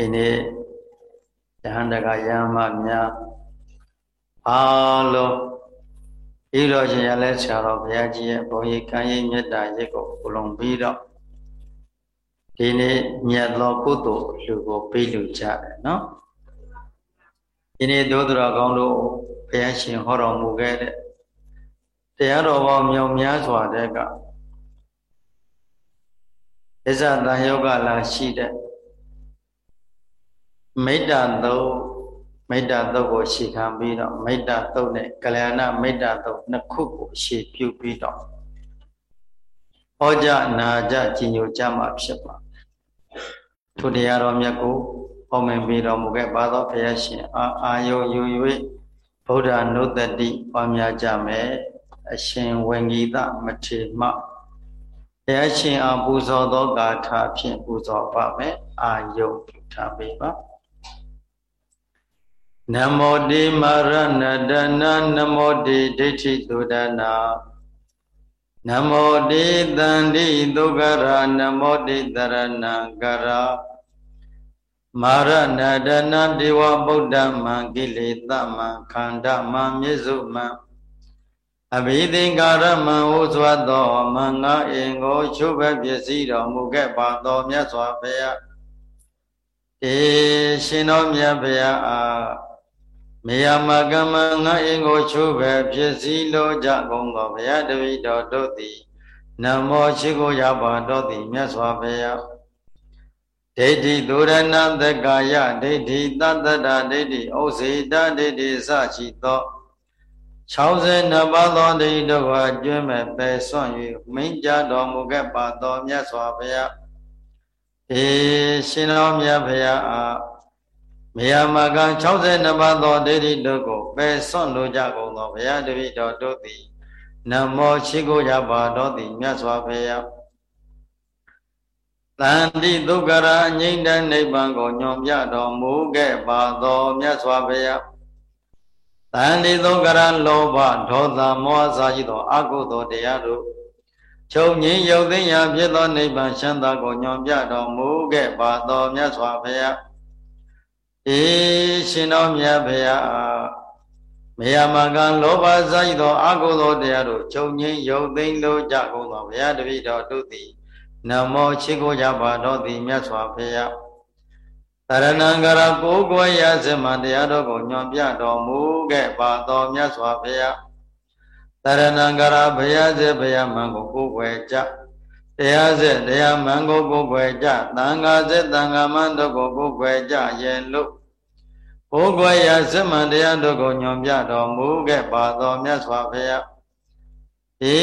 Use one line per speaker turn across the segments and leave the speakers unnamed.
ဒီနေ့ယဟန်တကယဟမများအားလုံးဤတော်ရှင်ရလဲဆရာတော်ဘုရားကြီးရဲ့ဘုံရိကံရိမေတ္တာရိတ်ကိုဘုလုံပြီးတော့ဒီနေ့မြတ်သောကုသိုလ်လူကိုပေးလူကြတယ်နော်ဒီနေ့ဒုသရကောင်းတို့ဘုရားရှင်ဟောတော်မူခဲ့တဲ့တရားတော်ပေါင်းမြောင်များစွာတဲ့ကဣဇတန်ယောဂလာရှိတဲ့ မိတ္တသုတ်မိတ္တသုတ်ကိုရှေခံပြီးတော့မိတ္တသုတ်နဲ့ကလျာဏမိတ္တသုတ်နှစ်ခုကိုရှေပြုပြီးတော့ဟောကြနာကြကြီးညိုကြမှာဖြစ်ပါထိုတရားတော်မြတ်ကိုဟောမင်ပြီးတော်မူခဲ့ပါသောဘုရားရှင်အာအာယုယူ၍ဗုဒ္ဓနုတ္တိပွားများကြမယ်အရှင်ဝင်ဂီတမထေမဘုရားရှင်အားပူဇော်သောဂါထာဖြင့်ပူဇော်ပါမယ်အာယုပြုထားပေးပါ နမောတိမရဏဒနာနမောတိဒိဋ္ဌိသုဒနာနမောတိတန္တိဒုက္ခရာနမောတိတရဏံကရာမာရဏဒနာဒေဝဗုဒ္ဓမံကိလေသမံခန္ဓာမံမြစ္စုမံအဘိသင်္ကာရမံဟူစွာသောမင်္ဂအင်ကိုချုပ်ပဲပစ္စည်းတော်မူခဲ့ပါသောမြတ်စွာဘုရားေရှင်တော်မြတ်ဗျာအာ မေယမကမငါအင်ကိုချိုးပဲဖြစ်စည်းလိုကြကုန်သောဘုရားတပည့်တော်တို့သည်နမောရှိကိုရပါတော်သည်မြတ်စွာဘုရားဒိဋ္ဌိသုရဏသက္ကာယဒိဋ္ဌိသတ္တတာဒိဋ္ဌိဩစေတဒိဋ္ဌိစရှိသော62ပါးသောဒိဋ္ဌိတို့ကိုကျွမ်းမဲ့ပယ်ဆွန့်၍မိန့်ကြတော်မူခဲ့ပါသောမြတ်စွာဘုရားေရှင်တော်မြတ်ဖရာအား မေယမကံ62ပါးသောဒိဋ္ဌိတို့ကိုပယ်စွန့်လိုကြကုန်သောဘုရားတပည့်တော်တို့သည်နမောရှိကိုကြပါတော်သည်မြတ်စွာဘုရားတန်တိဒုက္ခရာအငိမ့်တဲ့နိဗ္ဗာန်ကိုညွန်ပြတော်မူခဲ့ပါသောမြတ်စွာဘုရားတန်တိဒုက္ခရာလောဘဒေါသမောဟစာရှိသောအကုသိုလ်တရားတို့ချုပ်ငင်းရုပ်သိမ်းရာဖြစ်သောနိဗ္ဗာန်ချမ်းသာကိုညွန်ပြတော်မူခဲ့ပါသောမြတ်စွာဘုရားေ ရှင်တော်မြတ်ဘုရားမေယမကံလောဘဇိုက်သောအကုသိုလ်တရားတို့ချုပ်ငင်းရုပ်သိမ်းလို့ကြကုန်သောဘုရားတပည့်တော်တို့သည်နမောရှိခိုးကြပါတော်သည်မြတ်စွာဘုရားတရဏံကရကိုးကွယ်ရစမတရားတော်ကိုညွန်ပြတော်မူခဲ့ပါသောမြတ်စွာဘုရားတရဏံကရဘုရားစေဘုရားမံကိုကိုးကွယ်ကြ တရားစေတရားမံကိုကိုးကွယ်ကြသံဃာစေသံဃာမံတို့ကိုကိုးကွယ်ကြရဲ့လို့ဘိုးကွယ်ရာစမံတရားတို့ကိုညွန်ပြတော်မူခဲ့ပါသောမြတ်စွာဘုရားေ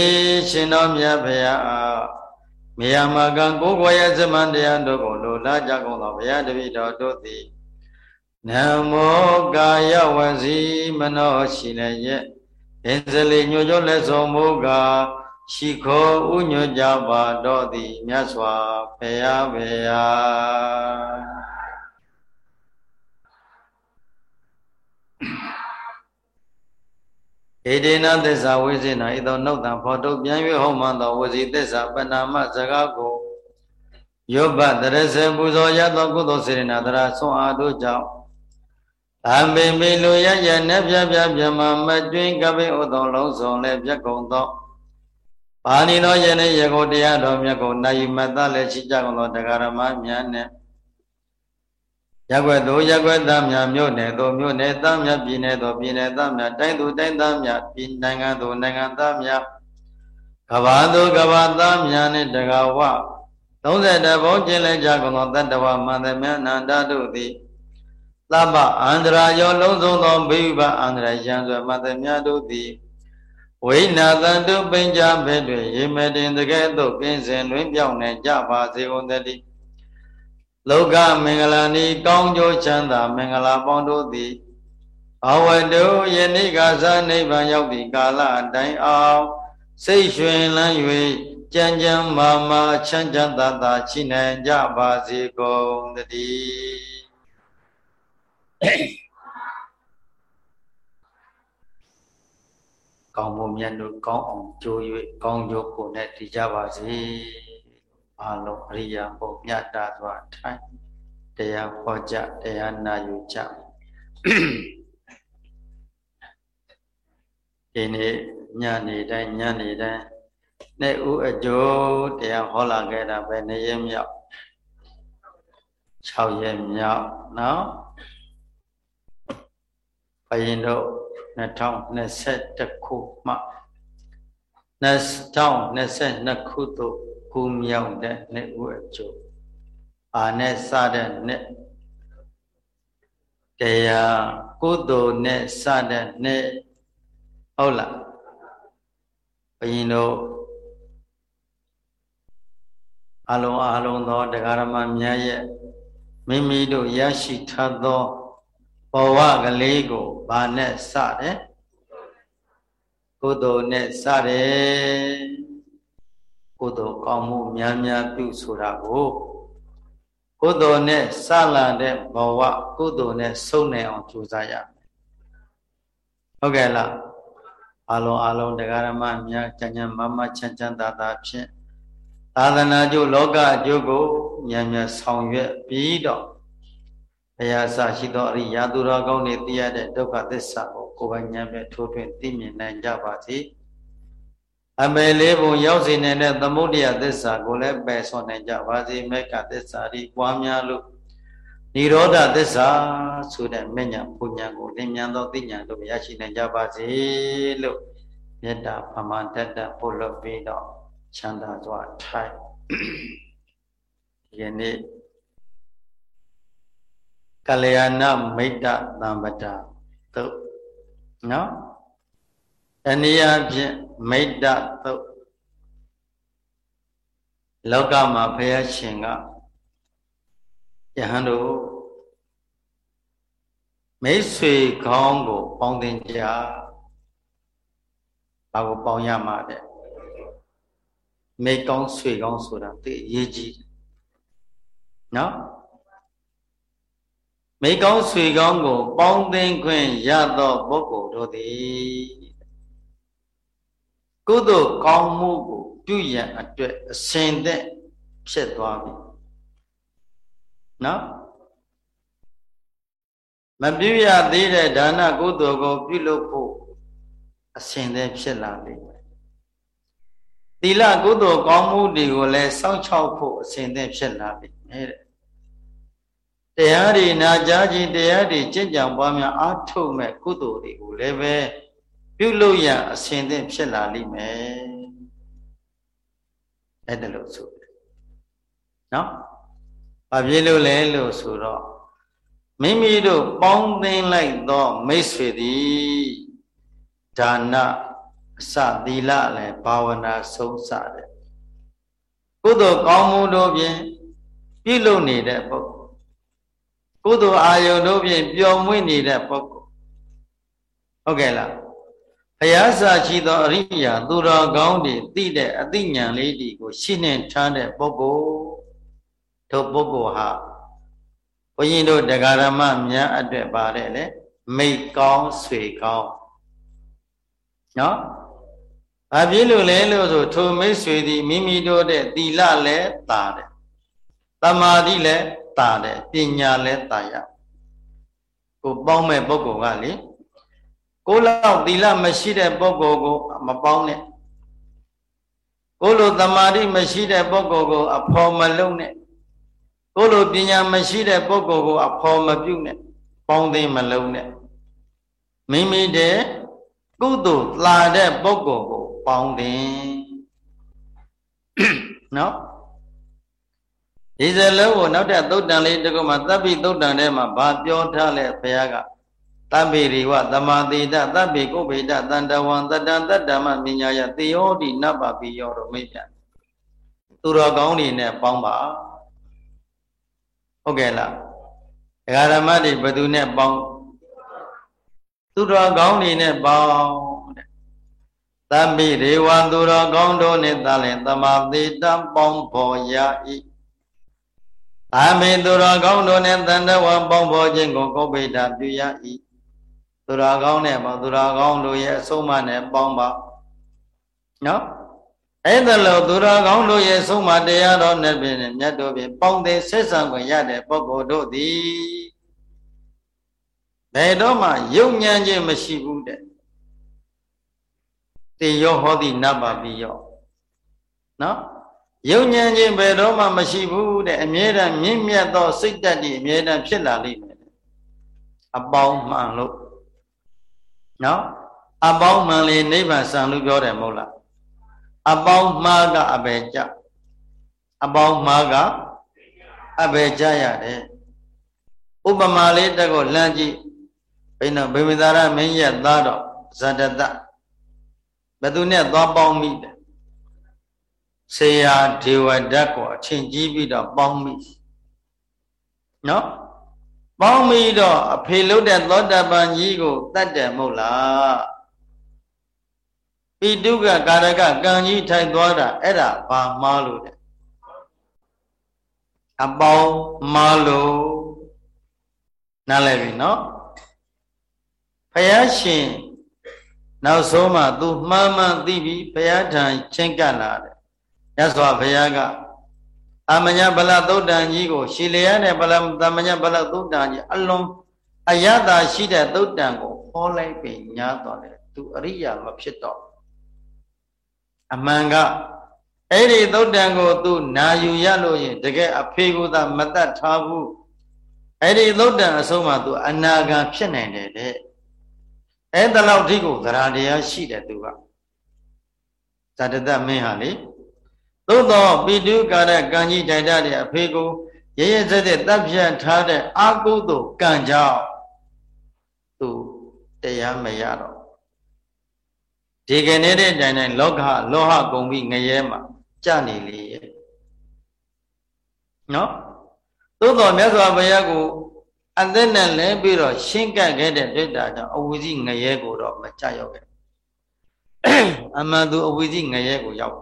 ရှင်တော်မြတ်ဘုရားအားမေယမကံကိုယ်ကိုယ်ရဲ့စမံတရားတို့ကိုလိုလားကြကုန်သောဘုရားတပည့်တော်တို့သည်နမောကာယဝစီမနောရှိလည်းရဲ့အင်းစလိညွညွလက်ဆုံးမူကား ရှိခိုးဥညွကြပါတော့သည်မြတ်စွာဘုရားဘုရားဣတိနသစ္စာဝိဇိနာဤသောနှုတ်တံဖော်ထုတ်ပြန်၍ဟောမှန်သောဝစီသစ္စာပဏာမစကားကိုယောဘတရစေပူဇော်ရသောကုသိုလ်စေရနာတရာဆွန်အားတို့ကြောင့်အမေမေလိုရရနဲ့ပြပြပြမမတွင်ကပိဥသောလုံးစုံလည်းပြက်ကုန်သော ပါဏိသောယနေ့ရေကိုတရားတော်မြတ်ကိုနိုင်မတ်သားလည်းရှိကြကုန်သောတရားဓမ္မများနဲ့ရက်ွက်သို့ရက်ွက်သားများမြို့နယ်သို့မြို့နယ်သားများပြည်နယ်သို့ပြည်နယ်သားများတိုင်းသို့တိုင်းသားများပြည်နိုင်ငံသို့နိုင်ငံသားများကဘာသို့ကဘာသားများနှင့်တကာဝ30ဘုံကျင်လဲကြကုန်သောတတ္တဝမန္တမနန္တတို့သည်သဗ္ဗအန္တရာယောလုံးစုံသောဘိဗအန္တရာယံဆိုမန္တမြတ်တို့သည် ဝိနာတန်တုပိဉ္ကြဘဲ့တွင်ရေမတင်တကဲ့သို့ကင်းစင်တွင်ပြောင်းနေကြပါစေကုန်သတည်းလောကမင်္ဂလာနီကောင်းကျိုးချမ်းသာမင်္ဂလာပေါင်းတို့သည်ဘဝတုယနေ့ကစားနိဗ္ဗာန်ရောက်သည့်ကာလအတိုင်းအောင်စိတ်ရွှင်လန်း၍ကြံကြံမာမာချမ်းချမ်းသာသာရှိနိုင်ကြပါစေကုန်တည်း ကောင်းမှုမြတ်တို့ကောင်းအောင်ကြိုး၍ကောင်းကျိုးကိုနဲ့တည်ကြပါစေအလုံးအရိယာဘုံမြတ်တာစွာထိုင်တရားဟောကြတရားနာယူကြဒီနေ့ညနေတိုင်းညနေတိုင်းနေ့ဦးအကျိုးတရားဟောလာခဲ့တာပဲနေ့ရက်မြောက်6ရက်မြောက်နော် ဘယင်တို့2021ခုမှ2022ခုသို့ကူမြောက်တဲ့နေ့ဦးအကျိုးအာနဲ့စတဲ့နေ့တရားကုသိုလ်နဲ့စတဲ့နေ့ဟုတ်လားဘယင်တို့အလုံးအလုံးသောတရားဓမ္မများရဲ့မိမိတို့ရရှိထားသော ဘဝကလေးကိုဘာနဲ့စတယ်ကုသိုလ်နဲ့စတယ်ကုသိုလ်ကောင်းမှုများများပြုဆိုတာကိုကုသိုလ်နဲ့စလာတဲ့ဘဝကုသိုလ်နဲ့ဆုံးနေအောင်ကြိုးစားရမယ်ဟုတ်ကဲ့လားအလုံးအလုံးတရားဓမ္မများကျန်ကျန်မမချမ်းချမ်းသာသာဖြင့်သာသနာကျိုးလောကအကျိုးကိုဉာဏ်ဉာဏ်ဆောင်ရွက်ပြီးတော့ ဘုရားဆရှိသောအရိယာသူတော်ကောင်းတွေသိရတဲ့ဒုက္ခသစ္စာကိုကိုယ်ပိုင်ဉာဏ်ဖြင့်ထိုးထွင်းသိမြင်နိုင်ကြပါစေအမေလေးဘုံရောက်စေနိုင်တဲ့သမုဒိယသစ္စာကိုလည်းပယ်ဆွနိုင်ကြပါစေမေကသစ္စာဒီပွားများလို့និရောဓသစ္စာဆိုတဲ့မဉ္ဇဉ်ပူညာကိုလင်းမြန်သောသိဉာဏ်တို့ရရှိနိုင်ကြပါစေလို့မေတ္တာပမတတ္တပို့လို့ပြီးတော့ချမ်းသာစွာထိုင်ဒီနေ့ ကလျာဏမိတ်တသံပတသုတ်နော်တနည်းအားဖြင့်မိတ်တသုတ်လောကမှာဘုရားရှင်ကယဟန်တို့မိတ်ဆွေကောင်းကို ပေါင်းတင်ကြဘာကိုပေါင်းရမှာတဲ့မိတ်ကောင်းဆွေကောင်းဆိုတာသိအရေးကြီးနော် မိကောင်းဆွေကောင်းကို ပေါင်းသိခွင့်ရသောပုဂ္ဂိုလ်တို့သည်ကုသိုလ်ကောင်းမှုကို ပြုရန်အတွက်အစဉ်သက်ဖြစ်သွားပြီနော်မပြုရသေးတဲ့ဒါနကုသိုလ်ကို ပြုလုပ်ဖို့အစဉ်သက်ဖြစ်လာလိမ့်မယ်သီလကုသိုလ်ကောင်းမှုတွေကိုလည်းစောင့်ရှောက်ဖို့အစဉ်သက်ဖြစ်လာလိမ့်မယ်တဲ့ တရားတွေနာကြားခြင်းတရားတွေကြင်ကြံပွားများအားထုတ်မဲ့ကုသိုလ်တွေကိုလည်းပဲပြုလို့ရအစဉ်သင့်ဖြစ်လာလိမ့်မယ်အဲ့ဒါလို့ဆိုတယ်နော်ဘာဖြစ်လို့လဲလို့ဆိုတော့မိမိတို့ပေါင်းသိမ်းလိုက်သောမိတ်ဆွေသည်ဒါနအစသီလလည်းဘာဝနာဆုံးစတဲ့ကုသိုလ်ကောင်းမှုတို့ဖြင့်ပြုလုပ်နေတဲ့ပုဂ္ဂိုလ် ကုသိုလ်အာယုန်တို့ဖြင့်ပျော်မွေ့နေတဲ့ပုဂ္ဂိုလ်ဟုတ်ကဲ့လားဘုရားစာရှိသောအရိယာသူတော်ကောင်းတွေသိတဲ့အသိဉာဏ်လေးဒီကိုရှင်းနေထားတဲ့ပုဂ္ဂိုလ်တို့ပုဂ္ဂိုလ်ဟာဘုရင်တို့တရားဓမ္မများအတွက်ပါတယ်လေမိတ်ကောင်းဆွေကောင်းနော်ဘာဖြစ်လို့လဲလို့ဆိုထိုမိတ်ဆွေသည်မိမိတို့တဲ့သီလလည်းတာတယ်တမာတိလည်း တာတယ်ပညာလည်းတာရကိုပေါင်းမဲ့ပုဂ္ဂိုလ်ကလေကိုလောက်သီလမရှိတဲ့ပုဂ္ဂိုလ်ကိုမပေါင်းနဲ့ကိုလိုတမာတိမရှိတဲ့ပုဂ္ဂိုလ်ကို အဖော်မလုံးနဲ့ကိုလိုပညာမရှိတဲ့ပုဂ္ဂိုလ်ကို အဖော်မပြုနဲ့ပေါင်းသိမလုံးနဲ့မိမိတည်းကုသိုလ်လာတဲ့ပုဂ္ဂိုလ်ကို ပေါင်းတယ်နော် ဒီစလုံးကိုနောက်တဲ့သုတ်တန်လေးတကုမှာတပ်ပိသုတ်တန်ထဲမှာဗာပြောထားလဲဘုရားကတပ်ပိရိဝသမာတိတတပ်ပိကုဗေဒတန္တဝံတတံတတ္တမမြညာယသေယောတိနဗ္ဗပိယောတို့မိပြန်သူတော်ကောင်းတွေနဲ့ပေါင်းပါဟုတ်ကဲ့လားဒကာရမတွေဘသူနဲ့ပေါင်းသူတော်ကောင်းတွေနဲ့ပေါင်းတဲ့သဗ္ဗိရေဝံသူတော်ကောင်းတို့နဲ့သာလင်သမာတိတပေါင်းဖော်ရ၏ အာမေသူတော်ကောင်းတို့နဲ့တန်တဝပေါင်းဖော်ခြင်းကိုကောပိတာပြုရ၏သူတော်ကောင်းနဲ့ပေါ့သူတော်ကောင်းတို့ရဲ့အဆုံးအမနဲ့ပေါင်းပါနော်အဲ့ဒါလို့သူတော်ကောင်းတို့ရဲ့ဆုံးမတရားတော်နဲ့ပြင်မြတ်တို့ပြင်ပေါင်းတဲ့ဆက်ဆံခွင့်ရတဲ့ပုဂ္ဂိုလ်တို့သည်ဘယ်တော့မှယုံညံ့ခြင်းမရှိဘူးတဲ့တေယောဟောတိနတ်ပါပိယောနော် ယုံညံ့ခြင်းဘယ်တော့မှမရှိဘူးတဲ့အမြဲတမ်းမြင့်မြတ်သောစိတ်ဓာတ်ဒီအမြဲတမ်းဖြစ်လာလိမ့်မယ်အပေါင်းမှန်လို့နော်အပေါင်းမှန်လေနိဗ္ဗာန်ဆံလို့ပြောတယ်မဟုတ်လားအပေါင်းမှားကအဘယ်ကြအပေါင်းမှားကအဘယ်ကြရတယ်ဥပမာလေးတက်ကိုလှမ်းကြည့်ဘိနဗေမသာရမင်းရဲ့သားတော်ဇတတဘသူနဲ့သွားပေါင်းမိတယ် ဆေယဒေဝဓာတ်ကိုအချင်းကြီးပြီးတော့ပေါင်းမိနော်ပေါင်းမိတော့အဖေလုတဲ့သောတပန်ကြီးကိုတတ်တယ်မဟုတ်လားပိတုကကာရကကံကြီးထိုက်သွားတာအဲ့ဒါဘာမှားလို့တဲ့အပေါင်းမှားလို့နားလည်ပြီနော်ဖယားရှင်နောက်ဆုံးမှ तू မှန်မှန်သိပြီဘုရားထံချင်းကပ်လာတယ် မြတ်စွာဘုရားကအမညာဗလသုတ်တန်ကြီးကိုရှီလျာနဲ့ဗလသမညာဗလသုတ်တန်ကြီးအလွန်အယတာရှိတဲ့သုတ်တန်ကိုဟောလိုက်ပြီညာတော်တယ်သူအရိယာမဖြစ်တော့အမှန်ကအဲ့ဒီသုတ်တန်ကိုသူနာယူရလို့ရင်တကယ်အဖေကိုသာမတတ်ထားဘူးအဲ့ဒီသုတ်တန်အဆုံးမှာသူအနာဂံဖြစ်နိုင်တယ်တဲ့အဲ့ဒါလောက်ထိကိုသရတရားရှိတယ်သူကဇတတမင်းဟာလေ သို့တော့ပိတုကာရကံကြီးတိုင်တတဲ့အဖေကိုရရစက်တဲ့တပ်ဖြတ်ထားတဲ့အာကုသို့ကံကြောင့်သူတရားမရတော့ဒီကနေ့တဲ့တိုင်တိုင်လောကလောဟကုံပြီးငရဲမှာကြနေလေရဲ့နော်သို့တော်မြတ်စွာဘုရားကိုအသက်နဲ့လဲပြီးတော့ရှင်းကပ်ခဲ့တဲ့တွေ့တာကြောင့်အဝီစီငရဲကိုတော့မကြရောက်ခဲ့အမှန်သူအဝီစီငရဲကိုရောက်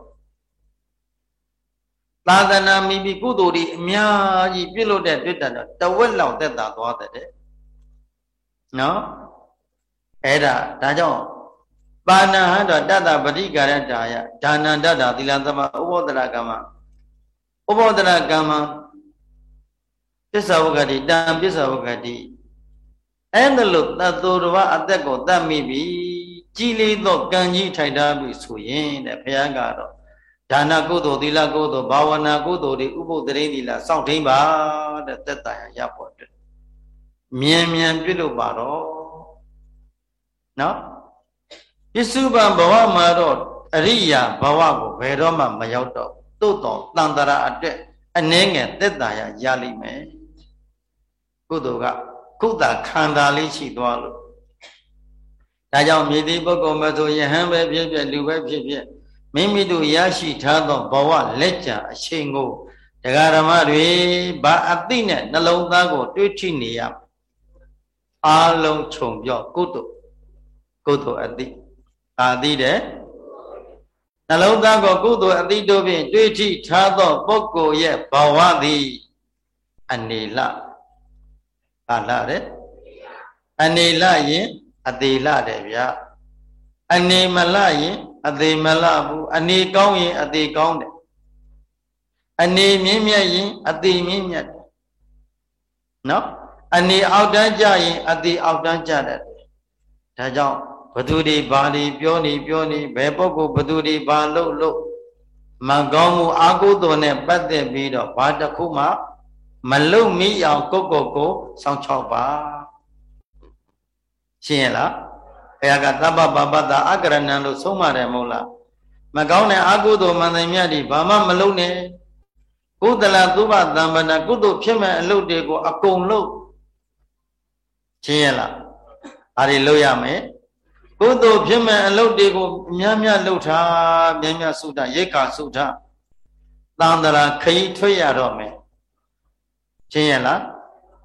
သာသနာမိပြီးကုသိုလ်တွေအများကြီးပြုလုပ်တဲ့တွေ့တာတော့တဝက်လောက်သက်သာသွားတဲ့နော်အဲ့ဒါဒါကြောင့်ပါဏဟတော့တတ္တပရိကာရတာယဒါနန္တတာသီလသမဥပောဒရကမ္မဥပောဒရကမ္မပစ္ဆဝကတိတံပစ္ဆဝကတိအဲ့ဒါလို့တတ်သူတော်ဘာအသက်ကိုတတ်မိပြီကြည်လေးသောကံကြီးထိုင်ထားပြီဆိုရင်တဲ့ဘုရားကတော့ ဒါနကုသိုလ်သီလကုသိုလ်ဘာဝနာကုသိုလ်တွေဥပုသ္တရိသီလစောင့်ထိန်ပါတဲ့သက်တာရဖို့အတွက်မြန်မြန်ပြုလုပ်ပါတော့နော်ပစ္စုပန်ဘဝမှာတော့အရိယာဘဝကိုဘယ်တော့မှမရောက်တော့သို့တော်တန်တရာအတွက်အနှဲငယ်သက်တာရရလိမ့်မယ်ကုသိုလ်ကကုသခန္ဓာလေးရှိသွားလို့ဒါကြောင့်မြေတိပုဂ္ဂိုလ်မဆိုယဟန်ပဲဖြစ်ဖြစ်လူပဲဖြစ်ဖြစ် မိမိတို့ရရှိထားသောဘဝလက်ကျအချိန်ကိုတရားဓမ္မတွေဘာအသိနဲ့နှလုံးသားကို တွေးထိနေရအာလုံးခြုံပြောကုသိုလ်ကုသိုလ်အသိအာသိတဲ့နှလုံးသားကိုကုသိုလ်အသိတို့ဖြင့်တွေးထိထားသောပုဂ္ဂိုလ်ရဲ့ဘဝသည် အနေလဟာလာတဲ့အနေလရင်အသေးလတယ်ဗျာအနေမလရင် အသေးမလဘူးအနေကောင်းရင်အသေးကောင်းတယ်အနေမြင့်မြတ်ရင်အသေးမြင့်မြတ်တယ်နော်အနေအောက်တန်းကြရင်အသေးအောက်တန်းကြတယ်ဒါကြောင့်ဘသူတွေဘာတွေပြောနေပြောနေဘယ်ပုဂ္ဂိုလ်ဘသူတွေဘာလို့လို့မကောင်းမှုအာဟုသောနဲ့ပတ်သက်ပြီးတော့ဘာတစ်ခုမှမလုံမိအောင်ကိုကိုကိုစောင့်ချောက်ပါရှင်းရလား ဘုရားကသဗ္ဗပပတ္တအကရဏံလို့ဆုံးမတယ်မဟုတ်လားမကောင်းတဲ့အာဟုသောမန္တမြတ်တွေဘာမှမလုံနဲ့ကုသလသုဘသံပနာကုသိုလ်ဖြစ်မဲ့အလုပ်တွေကိုအကုန်လုပ်ရှင်းရလားဒါတွေလုပ်ရမယ်ကုသိုလ်ဖြစ်မဲ့အလုပ်တွေကိုများများလုပ်ထားများများစုထားရိတ်ခါစုထားတန်တရာခရီးထွက်ရတော့မယ်ရှင်းရလား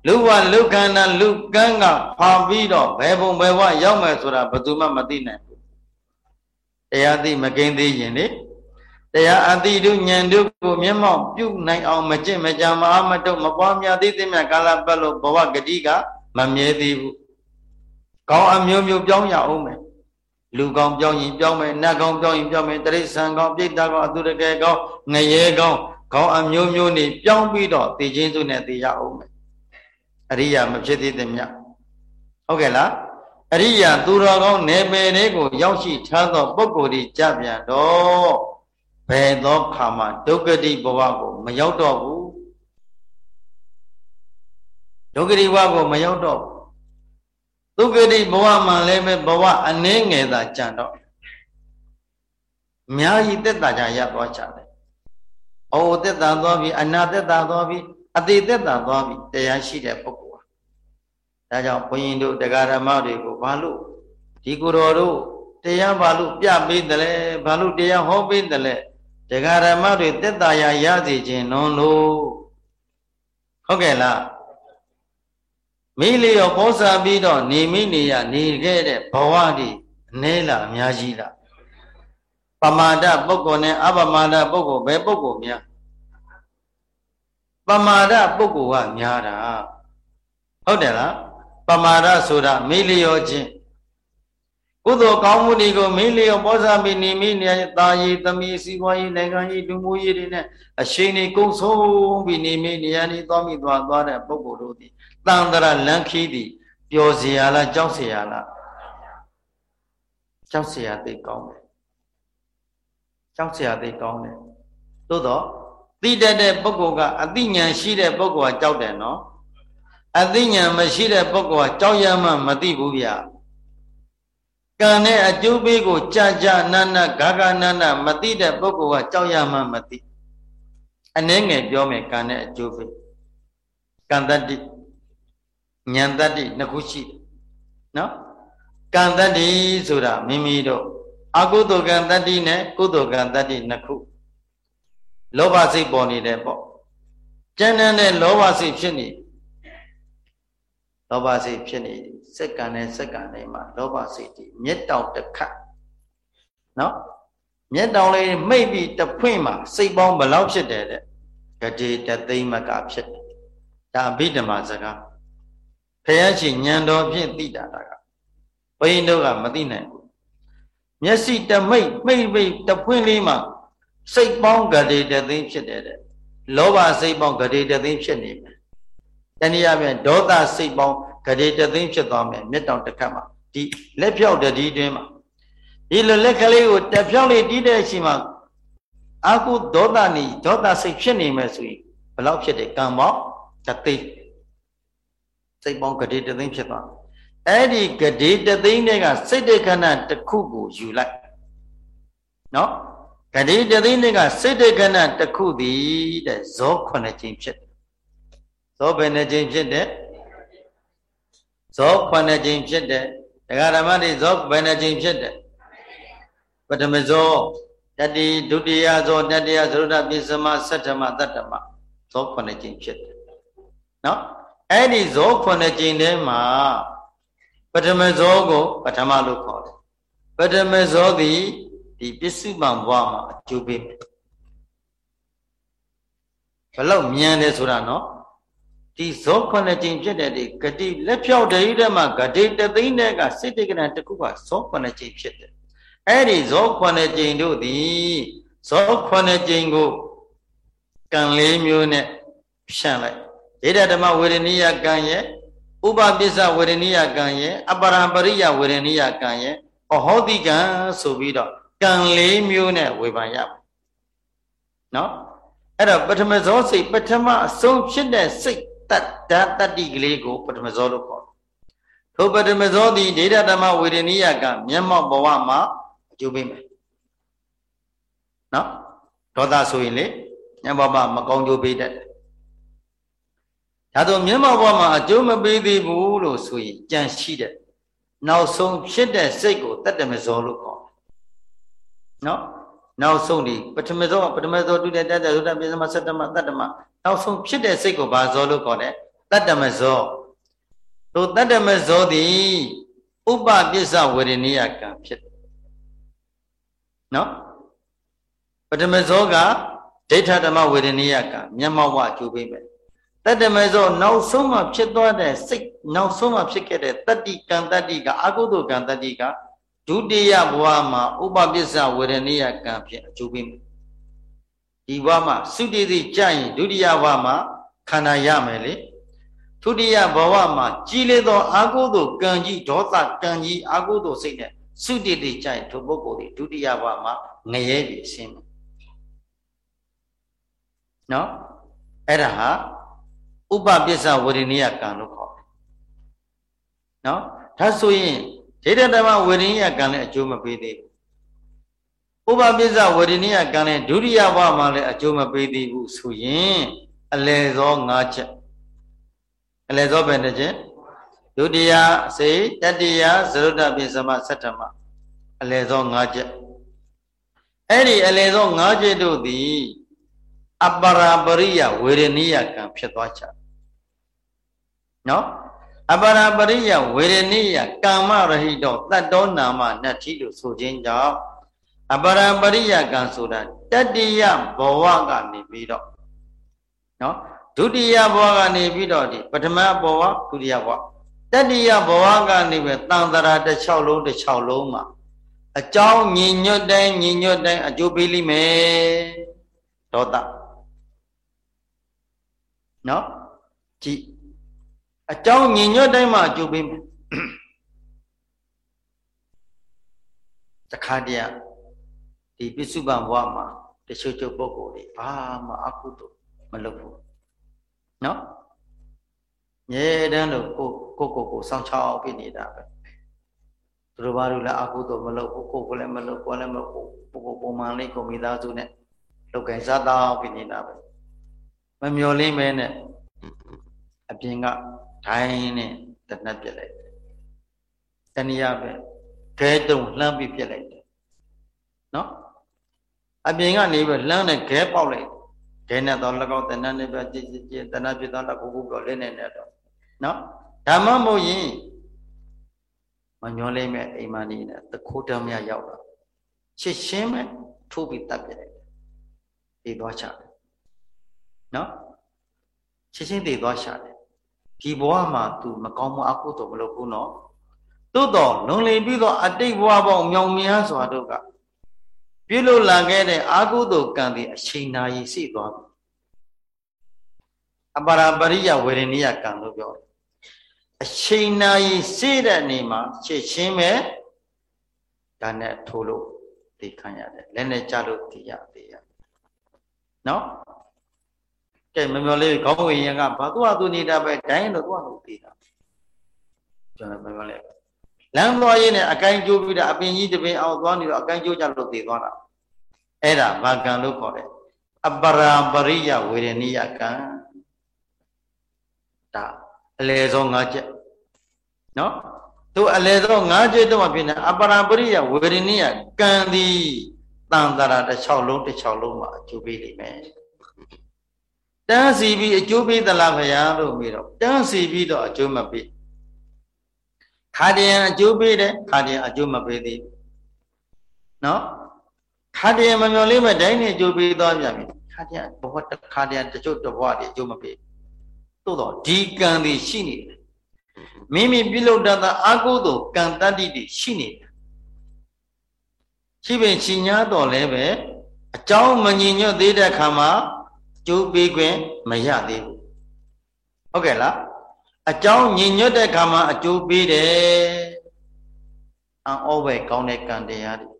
လူဝလူခန္ဓာလူကန်းကဖာပြီးတော့ဘယ်ပုံဘယ်ဝရောက်မယ်ဆိုတာဘယ်သူမှမသိနိုင်ဘူးတရားသိမကိန်းသေးရင်လေတရားအတိတုဉာဏ်တို့ကိုမျက်မှောက်ပြုနိုင်အောင်မကျင့်မကြံမအားမတုတ်မပွားများသေးသေးမြကာလပတ်လို့ဘဝဂတိကမမြဲသေးဘူးကောင်းအမျိုးမျိုးပြောင်းရအောင်မယ်လူကောင်းပြောင်းရင်ပြောင်းမယ်နတ်ကောင်းပြောင်းရင်ပြောင်းမယ်တရိษံကောင်းပြိတ္တာကောင်းအတုရကဲကောင်းငရဲကောင်းခေါင်းအမျိုးမျိုးနေပြောင်းပြီးတော့တည်ခြင်းစုနဲ့တည်ရအောင်မယ် အရိယာမဖြစ်သေးတဲ့မြတ်ဟုတ်ကဲ့လားအရိယာသူတော်ကောင်းနေပယ်တွေကို ရောက်ရှိထားသောပုဂ္ဂိုလ်ဒီကြပြန်တော့ဘယ်သောခါမှဒုက္ခတိဘဝကိုမရောက်တော့ဘူးဒုက္ခတိဘဝကိုမရောက်တော့ဘူးဒုက္ခတိဘဝမှာလည်းပဲဘဝအနည်းငယ်သာကြံတော့အများကြီးတက်တာကြရသွားကြတယ်။အိုတက်တာသွားပြီအနာတက်တာသွားပြီ အသေးတက်တာသွားပြီတရားရှိတဲ့ပုဂ္ဂိုလ်ဟာဒါကြောင့်ဘုန်းကြီးတို့တရားဓမ္မတွေကိုဘာလို့ဒီကိုယ်တော်တို့တရားဘာလို့ပြပေးတယ်လဲဘာလို့တရားဟောပေးတယ်လဲတရားဓမ္မတွေတက်တာရရစေခြင်းနုံလို့ဟုတ်ကဲ့လားမိလျောပေါ်စာပြီးတော့နေမိနေရနေခဲ့တဲ့ဘဝဒီအနည်းလားအများကြီးလားပမာဒပုဂ္ဂိုလ်နဲ့အပမာဒပုဂ္ဂိုလ်ဘယ်ပုဂ္ဂိုလ်များ ပမာဒပုဂ္ဂိုလ်ကများတာဟုတ်တယ်လားပမာဒဆိုတာမေးလျော့ခြင်းကုသိုလ်ကောင်းမှုတွေကိုမေးလျော့ပေါ်စားပြီးနေမိနေတာယီသမီးစီးပွားရေးနိုင်ငံရေးလူမှုရေးတွေနဲ့အရှိန်တွေကုန်ဆုံးပြီးနေမိနေရနေသွားမိသွားသွားတဲ့ပုဂ္ဂိုလ်တို့သည်တန်တရာလန်ခီးသည်ပျော်စရာလားကြောက်စရာလားကြောက်စရာသိကောင်းတယ်ကြောက်စရာသိကောင်းတယ်သို့တော့ သိတတ်တဲ့ပုဂ္ဂိုလ်ကအသိဉာဏ်ရှိတဲ့ပုဂ္ဂိုလ်ကကြောက်တယ်နော်အသိဉာဏ်မရှိတဲ့ပုဂ္ဂိုလ်ကကြောက်ရမှမသိဘူးဗျာကံနဲ့အကျိုးပေးကိုကြာကြာနာနာဂါဂနာနာမသိတဲ့ပုဂ္ဂိုလ်ကကြောက်ရမှမသိအနှဲငယ်ပြောမယ်ကံနဲ့အကျိုးပေးကံတတ္တိဉာဏ်တတ္တိနှစ်ခုရှိတယ်နော်ကံတတ္တိဆိုတာမိမိတို့အကုသိုလ်ကံတတ္တိနဲ့ကုသိုလ်ကံတတ္တိနှစ်ခု လောဘစိတ်ပေါ်နေတယ်ပေါ့ကျန်တဲ့လောဘစိတ်ဖြစ်နေလောဘစိတ်ဖြစ်နေစက္ကန့်နဲ့စက္ကန့်နဲ့မှာလောဘစိတ်ဒီမျက်တောင်တစ်ခတ်နော်မျက်တောင်လေးမိတ်ပြီးတဖွင့်မှာစိတ်ပေါင်းဘလောက်ဖြစ်တယ်တဲ့ဂတိတသိမ့်မကဖြစ်တယ်ဒါအဘိဓမ္မာစကားဖယားရှင်ညံတော်ဖြင့်သိတာကဘုရင်တို့ကမသိနိုင်ဘူးမျက်စိတမိတ်မိတ်မိတ်တဖွင့်လေးမှာ စိတ်ပေါင်းဂတိတသိန်းဖြစ်တယ်တဲ့လောဘစိတ်ပေါင်းဂတိတသိန်းဖြစ်နေမယ်တနည်းအားဖြင့်ဒေါသစိတ်ပေါင်းဂတိတသိန်းဖြစ်သွားမယ်မျက်တောင်တစ်ခတ်မှာဒီလက်ဖြောက်တတိတွင်းမှာဒီလိုလက်ကလေးကိုတက်ဖြောက်လေးတီးတဲ့အချိန်မှာအာကုဒေါသနေဒေါသစိတ်ဖြစ်နေမယ်ဆိုရင်ဘယ်လောက်ဖြစ်တယ်ကံပေါင်းတသိန်းစိတ်ပေါင်းဂတိတသိန်းဖြစ်သွားအဲ့ဒီဂတိတသိန်းတွေကစိတ်တခဏတစ်ခုကိုယူလိုက်နော် ဂတိတသိန်းတွေကစိတ်တခဏတစ်ခုသည်တဲ့ဇောခုနှစ်ကြိမ်ဖြစ်ဇောဘယ်နှကြိမ်ဖြစ်တဲ့ဇောခုနှစ်ကြိမ်ဖြစ်တဲ့ဒကာဓမ္မတွေဇောဘယ်နှကြိမ်ဖြစ်တဲ့ပထမဇောတတိဒုတိယဇောတတိယသရုဒ္ဓပိစမသတ္တမတတ္တမဇောခုနှစ်ကြိမ်ဖြစ်တယ်နော်အဲ့ဒီဇောခုနှစ်ကြိမ်ထဲမှာပထမဇောကိုပထမလို့ခေါ်တယ်ပထမဇောသည် ဒီပစ္စုပန်ဘဝမှာအကျိုးပေးမယ်ဘလောက်မြန်တယ်ဆိုတာနော်ဒီဇောခုနှစ်ကြိမ်ဖြစ်တဲ့ဒီဂတိလက်ဖြောက်တည်းထဲမှာဂတိတသိန်းတဲ့ကစိတ်တက္ကဏတစ်ခုကဇောခုနှစ်ကြိမ်ဖြစ်တယ်အဲ့ဒီဇောခုနှစ်ကြိမ်တို့သည်ဇောခုနှစ်ကြိမ်ကိုကံလေးမျိုးနဲ့ဖြန့်လိုက်ဒိဋ္ဌဓမ္မဝေရဏိယကံရဲ့ဥပပစ္စဝေရဏိယကံရဲ့အပရံပရိယဝေရဏိယကံရဲ့အဟောတိကံဆိုပြီးတော့ ကံလေးမျိုးနဲ့ဝေဖန်ရပါနော်အဲ့တော့ပထမဇောစိတ်ပထမအဆုံးဖြစ်တဲ့စိတ်တတ္တတတ္တိကလေးကိုပထမဇောလို့ခေါ်တယ်ထိုပထမဇောသည်ဒိဋ္ဌဓမ္မဝေရဏိယကမျက်မှောက်ဘဝမှာအကျိုးပေးမယ်နော်ဒေါသဆိုရင်လေညဘဝမကောင်းကျိုးပေးတတ်တယ်ဒါတော့မျက်မှောက်ဘဝမှာအကျိုးမပေးသေးဘူးလို့ဆိုရင်ကြံရှိတဲ့နောက်ဆုံးဖြစ်တဲ့စိတ်ကိုတတ္တမဇောလို့ခေါ်တယ် နော်နောက်ဆုံးဒီပထမဇောပထမဇောတုတဲ့တတ္တသုတ္တပိစမသတ္တမတတ္တမနောက်ဆုံးဖြစ်တဲ့စိတ်ကိုဘာဇောလို့ခေါ်တယ်တတ္တမဇောတို့တတ္တမဇောသည်ဥပပစ္စဝေရဏိယကံဖြစ်နော်ပထမဇောကဒိဋ္ဌဓမ္မဝေရဏိယကံမျက်မှောက်ဝအကျိုးပေးမယ်တတ္တမဇောနောက်ဆုံးမှဖြစ်သွားတဲ့စိတ်နောက်ဆုံးမှဖြစ်ခဲ့တဲ့တတ္တိကံတတ္တိကအကုသိုလ်ကံတတ္တိက ဒုတိယဘဝမှာဥပပစ္စဝေဒနိယကံဖြင့်အကျိုးပေးမယ်ဒီဘဝမှာသုတိတိကြရင်ဒုတိယဘဝမှာခန္ဓာရမယ်လေဒုတိယဘဝမှာကြီးလေသောအာဟုသောကံကြီးဒေါသကံကြီးအာဟုသောစိတ်နဲ့သုတိတိကြရင်ထိုပုဂ္ဂိုလ်ဒီဒုတိယဘဝမှာငရဲပြီးဆင်းမယ်နော်အဲ့ဒါဟာဥပပစ္စဝေဒနိယကံလို့ခေါ်တယ်နော်ဒါဆိုရင် ဒိဋ္ဌဓမ္မဝေဒနိယကံလည်းအကျိုးမပေးသေးဘူးဥပပစ္စဝေဒနိယကံလည်းဒုတိယဘဝမှာလည်းအကျိုးမပေးသေးဘူးဆိုရင်အလယ်သော၅ချက်အလယ်သောဘယ်နှချက်ဒုတိယစေတတိယသရုဒ္ဓပိသမသတ္တမအလယ်သော၅ချက်အဲ့ဒီအလယ်သော၅ချက်တို့သည်အပရာပရိယဝေရဏိယကံဖြစ်သွားချနော် အပရာပရိယဝေရဏိယကာမရဟိတောတတ္တောနာမနတ္ထိလို့ဆိုခြင်းကြောင့်အပရာပရိယကံဆိုတာတတ္တိယဘဝကနေပြီးတော့နော်ဒုတိယဘဝကနေပြီးတော့ဒီပထမဘဝဒုတိယဘဝတတိယဘဝကနေပဲတန်တရာတစ်ချောက်လုံးတစ်ချောက်လုံးမှာအကြောင်းညီညွတ်တိုင်းညီညွတ်တိုင်းအကျိုးပေးလိမ့်မယ်ဒေါသနော်ကြည် အကြောင်းညီညွတ်တိုင်းမှာအကျိုးပေးမယ်တခါတည်းဒီပစ္စုပန်ဘဝမှာတချို့ချို့ပုဂ္ဂိုလ်တွေဘာမှအကုသို့မလုပ်ဘူးနော်ငြဲတန်းလို့ကိုကိုကိုကိုစောင့်ချောက်ပြနေတာပဲသူတို့ဘာလို့လဲအကုသို့မလုပ်ဘူးကိုကိုလည်းမလုပ်ကိုလည်းမလုပ်ကိုကိုပုံမှန်လေးကိုမိသားစုနဲ့လောက်ကင်စားတော့ပြနေတာပဲမမျော်လင့်မဲနဲ့အပြင်က ဒိုင်းနဲ့တနက်ပြက်လိုက်တယ်တဏှာပဲခဲတုံလှမ်းပြီးပြက်လိုက်တယ်နော်အပြင်ကနေပြီးလှမ်းနဲ့ခဲပေါက်လိုက်ခဲနဲ့တော့၎င်းတဏှာနဲ့ပဲကြည်ကြည်ကြည်တဏှာပြတော့လက်ကိုကိုပြောလေးနဲ့နဲ့တော့နော်ဓမ္မမို့ရင်မညွှန်လေးမဲ့အိမ်မနေနဲ့သခိုးတမ်းမြရောက်တာချစ်ရှင်းမဲ့ထိုးပြီးတတ်ပြလိုက်တယ်ဒီသွားချတယ်နော်ချစ်ချင်းတည်သွားရှာတယ် ဒီဘဝမှာ तू မကောင်းမအကုသို့မလုပ်ဘူးနော်သို့တော့လွန်လည်ပြီးတော့အတိတ်ဘဝပေါင်းမြောင်များစွာတို့ကပြုလို့လာခဲ့တဲ့အကုသို့ကံဒီအချိန်နာရီစိသွားပြီအပရာပရိယဝေရဏိယကံလို့ပြောတယ်အချိန်နာရီစိတဲ့နေမှာချစ်ချင်းပဲဒါနဲ့ထိုးလို့သိခံရတယ်လက်နဲ့ကြလို့သိရသေးရနော် ကဲမမျောလေးခေါင်းဝင်ရင်ကဘာသူ့ဟာသူနေတာပဲဒိုင်းတော့သူ့ဟာသူသေးတာကျွန်တော်မမျောလေးလမ်းသွားရင်းနဲ့အကိုင်းကျိုးပြီးတာအပင်ကြီးတပင်အောင်သွားနေတော့အကိုင်းကျိုးကြလို့သေသွားတာအဲ့ဒါဘာကံလို့ခေါ်တယ်အပရာပရိယဝေရဏိယကံဒါအလေဆုံး၅ချက်နော်သူအလေဆုံး၅ချက်တော့မှဖြစ်နေအပရာပရိယဝေရဏိယကံသည်တန်တရာတစ်ချောင်းလုံးတစ်ချောင်းလုံးမှာအကျိုးပေးလိမ့်မယ် တန်းစီပြီးအကျိုးပေးသလားဗျာလို့ပြီးတော့တန်းစီပြီးတော့အကျိုးမပေးခါတည်းအကျိုးပေးတယ်ခါတည်းအကျိုးမပေးသေးနော်ခါတည်းမမျောလေးမဲ့တိုင်းနဲ့အကျိုးပေးသွားပြန်ပြီခါတည်းဘဝတစ်ခါတည်းတချို့တဘဝတည်းအကျိုးမပေးသို့တော့ဒီကံတွေရှိနေတယ်မိမိပြုလုပ်တတ်သောအာဟုသောကံတတ္တိတွေရှိနေတယ်ရှိပင်ရှင်ညာတော်လည်းပဲအကြောင်းမငြိညွတ်သေးတဲ့ခါမှာ ကျိုးပေးခွင့်မရသေးဘူးဟုတ်ကဲ့လားအကြောင်းညင်ညွတ်တဲ့ခါမှာအကျိုးပေးတယ်အံဩဝဲကောင်းတဲ့ကံတရားတွေ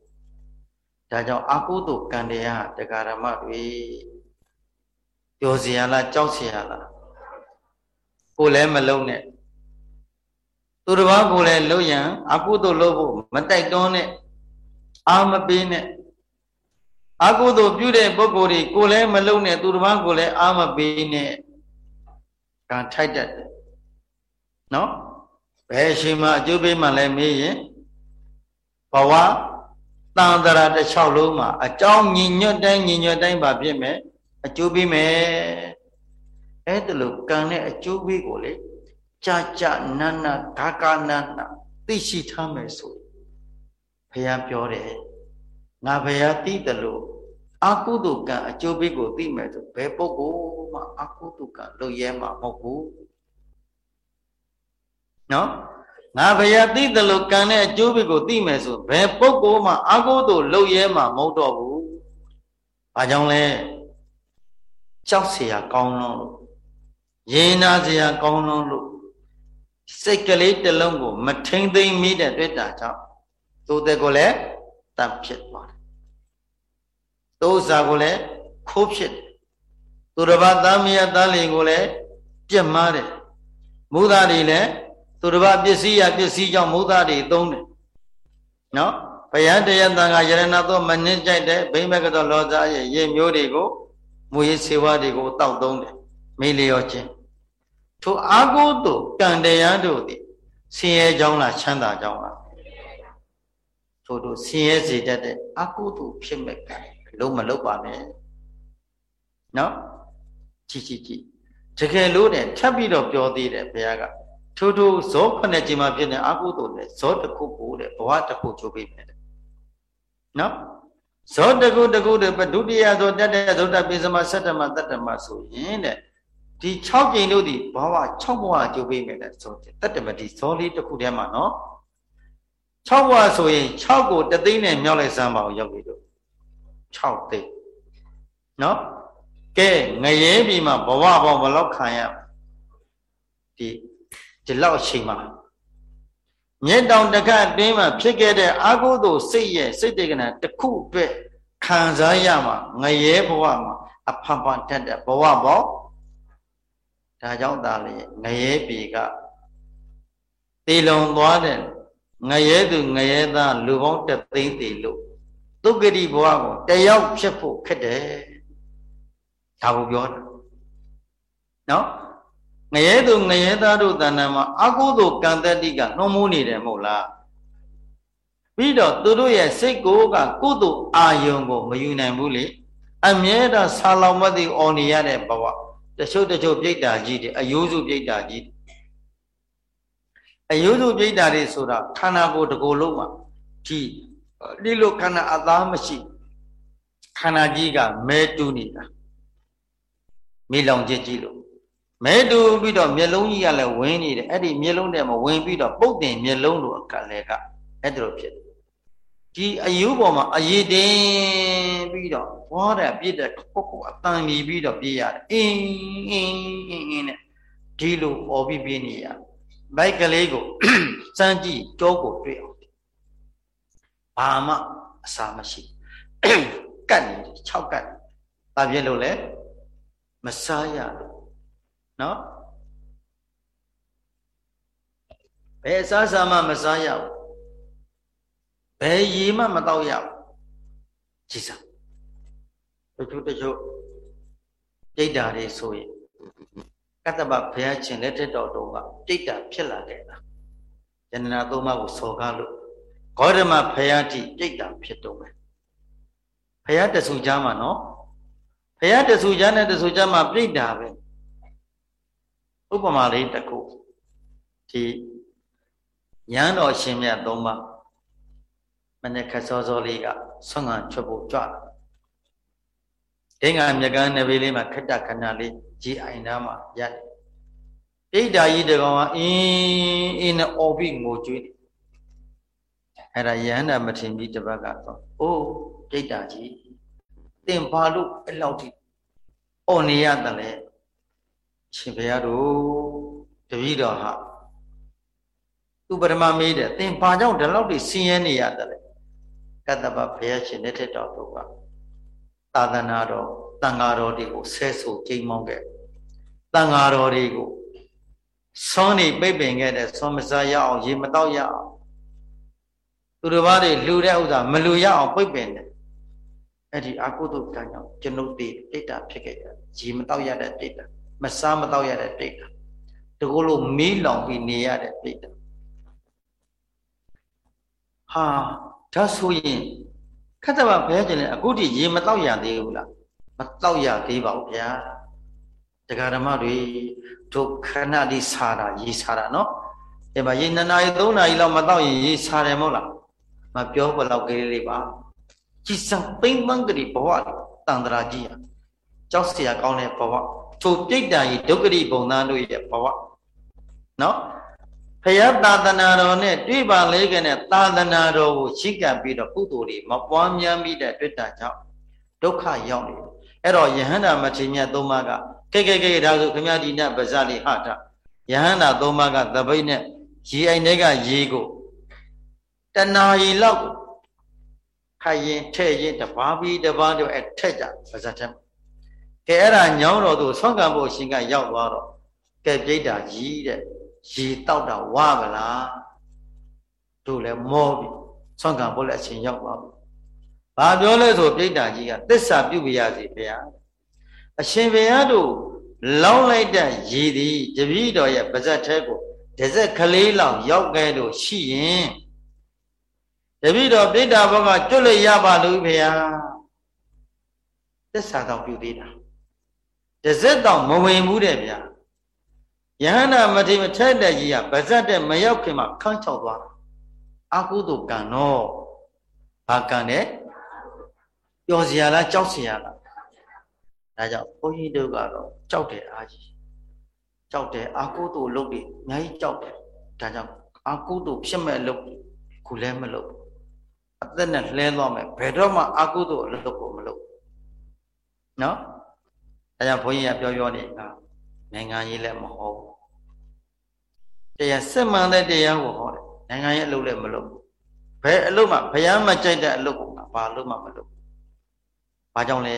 ဒါကြောင့်အာကုသို့ကံတရားတရားဓမ္မတွေပျော်စရာလားကြောက်စရာလားကိုလည်းမလုံးနဲ့သူတစ်ပါးကိုလည်းလုံးရန်အာကုသို့လို့ဖို့မတိုက်တွန်းနဲ့အာမပေးနဲ့ အကုသို့ပြုတဲ့ပုဂ္ဂိုလ်တွေကိုလည်းမလုံနဲ့သူတစ်ပါးကိုလည်းအာမပေးနဲ့ကံထိုက်တတ်တယ်နော်ဘယ်ရှိမှအကျိုးပေးမှလည်းမေးရင်ဘဝတန်တရာတစ်ချောက်လုံးမှာအကြောင်းညီညွတ်တိုင်းညီညွတ်တိုင်းပါဖြစ်မယ်အကျိုးပေးမယ်အဲ့ဒါလို့ကံနဲ့အကျိုးပေးကိုလေကြာကြာနန်းနာဂါကနန်းနာသိရှိထားမယ်ဆိုဘုရားပြောတယ် ငါဘယ်ဟာသိတယ်လို့အကုသိုလ်ကံအကျိုးပေးကိုသိမယ်ဆိုဘယ်ပုဂ္ဂိုလ်မှအကုသိုလ်ကံလုပ်ရဲမှာမဟုတ်ဘူးနော် ငါဘုရားသိတယ်လို့ကံတဲ့အကျိုးပေးကိုသိမယ်ဆိုဘယ်ပုဂ္ဂိုလ်မှအကုသို့လုပ်ရဲမှာမဟုတ်တော့ဘူး။ဘာကြောင့်လဲကြောက်เสียကောင်းလုံးလို့ရင်နာเสียကောင်းလုံးလို့စိတ်ကလေးတစ်လုံးကို မထိမ့်သိမ့်မိတဲ့တွေ့တာကြောင့်သို့တဲ့ကိုလည်းတတ်ဖြစ်သွား တယ်။သို့စာကိုလည်းခိုးဖြစ်တယ်။သူတစ်ပါးသားမယားသားလင်ကိုလည်းပြက်မားတယ်။မူသားတွေလည်းသူတစ်ပါးပစ္စည်းရပစ္စည်းကြောင့်မူသားတွေသုံးတယ်။နော်ဘယံတရားတန်ခါယရဏသောမနှင်းကြိုက်တဲ့ဘိမကသောလောသားရဲ့ရေမျိုးတွေကိုမူရေးစေဝါတွေကိုတောက်သုံးတယ်။မေးလျောခြင်းထိုအာဟုတုကံတရားတို့သည်ဆင်းရဲကြောင်းလားချမ်းသာကြောင်းလားထို့တို့ဆင်းရဲစေတတ်တဲ့အကုသို့ဖြစ်မဲ့ကံ လုံးမလုံးပါနဲ့နော်ကြည့်ကြည့်ကြည့်တကယ်လို့တဲ့ထပ်ပြီးတော့ပြောသေးတယ်ဘုရားကထို့ထို့ဇောဖနဲ့ချိန်မှာဖြစ်တဲ့အကုသို့နဲ့ဇောတစ်ခုကိုတဲ့ဘဝတစ်ခုချိုးပေးမယ်နော်ဇောတကုတကုတဲ့ဒုတိယဇောတတ်တဲ့ဇောတပိစမသတ္တမတတ္တမဆိုရင်တဲ့ဒီ6ကြိမ်တို့ဒီဘဝ6ဘဝကြိုးပေးမယ်တဲ့ဆိုတတ္တမတိဇောလေးတစ်ခုတည်းမှာနော်6ဘဝဆိုရင်6ကိုတသိန်းနဲ့မြောက်လိုက်စမ်းပါအောင်ရောက်ပြီတို့ 6သိန်းနော်ကဲငရဲပြီမှာဘဝပေါင်းဘလောက်ခံရဒီဒီလောက်အချိန်မှာမြေတောင်တခတ်အတွင်းမှာဖြစ်ခဲ့တဲ့အာဟုသို့စိတ်ရဲ့စိတ်တေကနာတစ်ခုအတွက်ခံစားရမှာငရဲဘဝမှာအဖန်ဖန်တက်တဲ့ဘဝပေါ့ဒါကြောင့်ဒါလေငရဲပြီကတေလုံသွားတဲ့ငရဲသူငရဲသားလူပေါင်းတသိန်းတေလို့ သုဂတိဘဝကိုတယောက်ဖြစ်ဖို့ခက်တယ်ဒါကိုပြောတာနော်ငရဲသူငရဲသားတို့တဏ္ဍာမှာအကုသိုလ်ကံတတိကနှုံးမိုးနေတယ်မဟုတ်လားပြီးတော့သူတို့ရဲ့စိတ်ကိုကကုသိုလ်အာယုံကိုမယူနိုင်ဘူးလေအမြဲတမ်းဆာလောင်မသိအော်နေရတဲ့ဘဝတချို့တချို့ပြိတ္တာကြီးတွေအယိုးစုပြိတ္တာကြီးအယိုးစုပြိတ္တာတွေဆိုတာခန္ဓာကိုယ်တစ်ကိုယ်လုံးမှာဒီ ဒီလိုခန္ဓာအသားမရှိခန္ဓာကြီးကမဲတူးနေတာမိလောင်ကြည့်ကြည့်လို့မဲတူပြီးတော့မျက်လုံးကြီးကလည်းဝင်းနေတယ်အဲ့ဒီမျက်လုံးထဲမှာဝင်ပြီးတော့ပုတ်တင်မျက်လုံးလိုအကလည်းကအဲ့ဒါလိုဖြစ်တယ်ဒီအယူပေါ်မှာအရေးတင်ပြီးတော့ဘွားတဲ့ပြည့်တဲ့ကိုကိုအတန်မြည်ပြီးတော့ပြေးရတယ်အင်းအင်းအင်းအင်းနဲ့ဒီလိုပေါ်ပြီးပြေးနေရဘိုက်ကလေးကိုစမ်းကြည့်ကြောကိုတွေ့အောင် ဘာမှအစာမရှိကတ်နေတယ်6ကတ်ဘာဖြစ်လို့လဲမစားရလို့နော်ဘယ်စားစားမှမစားရဘူးဘယ်ရည်မှမတော့ရဘူးကြည်စားတချို့တချို့ပြိတ္တာတွေဆိုရင်ကတ္တပဘုရားရှင်လက်ထက်တော်တုန်းကပြိတ္တာဖြစ်လာခဲ့တာယန္တနာသုံးပါးကိုစော်ကားလို့ ဂေါတမဘုရားတိပြိတ္တာဖြစ်တော့မယ်ဘုရားတဆူကြားမှာနော်ဘုရားတဆူကြားနဲ့တဆူကြားမှာပြိတ္တာပဲဥပမာလေးတစ်ခုဒီရန်တော်ရှင်မြတ်သုံးပါးမနေ့ခစောစောလေးကဆွမ်းငံချွတ်ဖို့ကြွလာဒိင်္ဂါမြကန်းနဘေးလေးမှာခက်တခဏလေးကြီးအိုင်သားမှာရက်ပြိတ္တာကြီးတကောင်ကအင်းအင်းနဲ့អော်ပြီးငိုကြွေးတယ် အဲ့ဒါယဟန္တာမထင်ကြီးတစ်ပတ်ကတော့အိုးပြိတ္တာကြီးတင်ဘာလို့အဲ့လောက်ထိអော်နေရတယ်လဲရှင်ဘုရားတို့တပည့်တော်ဟာသူပရမမေးတယ်သင်ဘာကြောင့်ဒီလောက်ထိဆင်းရဲနေရတယ်လဲကတ္တပဘုရားရှင်လက်ထက်တော်တို့ကသာသနာတော်တန်ဃာတော်တွေကိုဆဲဆိုကြိမ်မောင်းခဲ့တန်ဃာတော်တွေကိုဆွမ်းနေပိတ်ပင်ခဲ့တဲ့ဆွမ်းမစားရအောင်ရေမတော့ရအောင် သူတို့ဘာတွေလှူတဲ့ဥစ္စာမလှူရအောင်ပိတ်ပင်တယ်အဲ့ဒီအကုသိုလ်ကံကြောင့်ကျွန်ုပ်တွေပြိတ္တာဖြစ်ခဲ့တယ်ရေမတော့ရတဲ့ပြိတ္တာမစားမတော့ရတဲ့ပြိတ္တာတကူလို့မီးလောင်ပြီးနေရတဲ့ပြိတ္တာဟာဒါဆိုရင်ခက်တဘာဘုရားကျင်လည်းအခုထိရေမတော့ရသေးဘူးလားမတော့ရသေးပါဘူးဗျာတရားဓမ္မတွေတို့ခဏလေးစားတာရေစားတာနော်အဲမှာရေ2နာရီ3နာရီလောက်မတော့ရင်ရေစားတယ်မဟုတ်လား မပြောဘလောက်ကလေးလေးပါကြည်စံပိမ့်မန်းကလေးဘဝတန်တရာကြီးอ่ะကြောက်เสียကောင်းတဲ့ဘဝထိုပြိတ္တာကြီးဒုက္ခရိပုံသားတို့ရဲ့ဘဝနော် ဖယသာသနာတော်နဲ့တွေ့ပါလေကနဲ့သာသနာတော်ကိုရှိကပ်ပြီးတော့ကုသိုလ်တွေမပွားများမိတဲ့တွေ့တာကြောင့်ဒုက္ခရောက်နေတယ်အဲ့တော့ယဟန္တာမထေရမြတ်သုံးပါးကကဲကဲကဲဒါဆိုခမည်းဒီနဲ့ပါဇာလေးဟတာယဟန္တာသုံးပါးကသပိတ်နဲ့ရေအိုင်တွေကရေကို တဏှာရီလောက်ခိုင်ရင်ထဲ့ရင်တပါးပြီးတပါးတော့အဲ့ထက်ကြပါဇတ်ထက်ကဲအဲ့ဒါညောင်းတော်သူဆွမ်းကံဖို့ရှင်ကရောက်သွားတော့ကဲပြိတ္တာကြီးတဲ့ရေတောက်တာဝါမလားတို့လည်းမောပြီဆွမ်းကံဖို့လည်းအချိန်ရောက်သွားပြီဘာပြောလဲဆိုပြိတ္တာကြီးကသစ္စာပြုပြရစီဘုရားအရှင်ဘုရားတို့လောင်းလိုက်တဲ့ရေသည်တပည့်တော်ရဲ့ပါဇက်ထဲကိုဒဇက်ကလေးလောက်ရောက်ခဲ့လို့ရှိရင် တပည့်တော်ပြိတ္တာဘောကကျွတ်လို့ရပါလို့ဘုရားသစ္စာတော့ပြုသေးတာဒဇက်တော့မဝင်ဘူးတဲ့ဗျာယဟန္တာမထေမထဲတဲ့ကြီးကဗဇတ်တဲ့မရောက်ခင်မှာခန်းချောက်သွားအာကုသိုလ်ကံတော့ဘာကံနဲ့ပျော်စရာလားကြောက်စရာလားဒါကြောင့်ဘုန်းကြီးတို့ကတော့ကြောက်တယ်အားကြီးကြောက်တယ်အာကုသိုလ်လုပ်တယ်အများကြီးကြောက်တယ်ဒါကြောင့်အာကုသိုလ်ဖြစ်မဲ့လုပ်ခုလည်းမလုပ် အသက်နဲ့လှဲသွားမယ်ဘယ်တော့မှအာကုသိုလ်လုပ်ဖို့မလုပ်နော်ဒါကြောင့်ဘုန်းကြီးကပြောပြောနေတာနိုင်ငံရေးလည်းမဟုတ်တရားစစ်မှန်တဲ့တရားကိုဟောတယ်နိုင်ငံရေးအလုပ်လည်းမလုပ်ဘူးဘယ်အလုပ်မှဘုရားမကြိုက်တဲ့အလုပ်ကိုဘာအလုပ်မှမလုပ်ဘူးဘာကြောင့်လဲ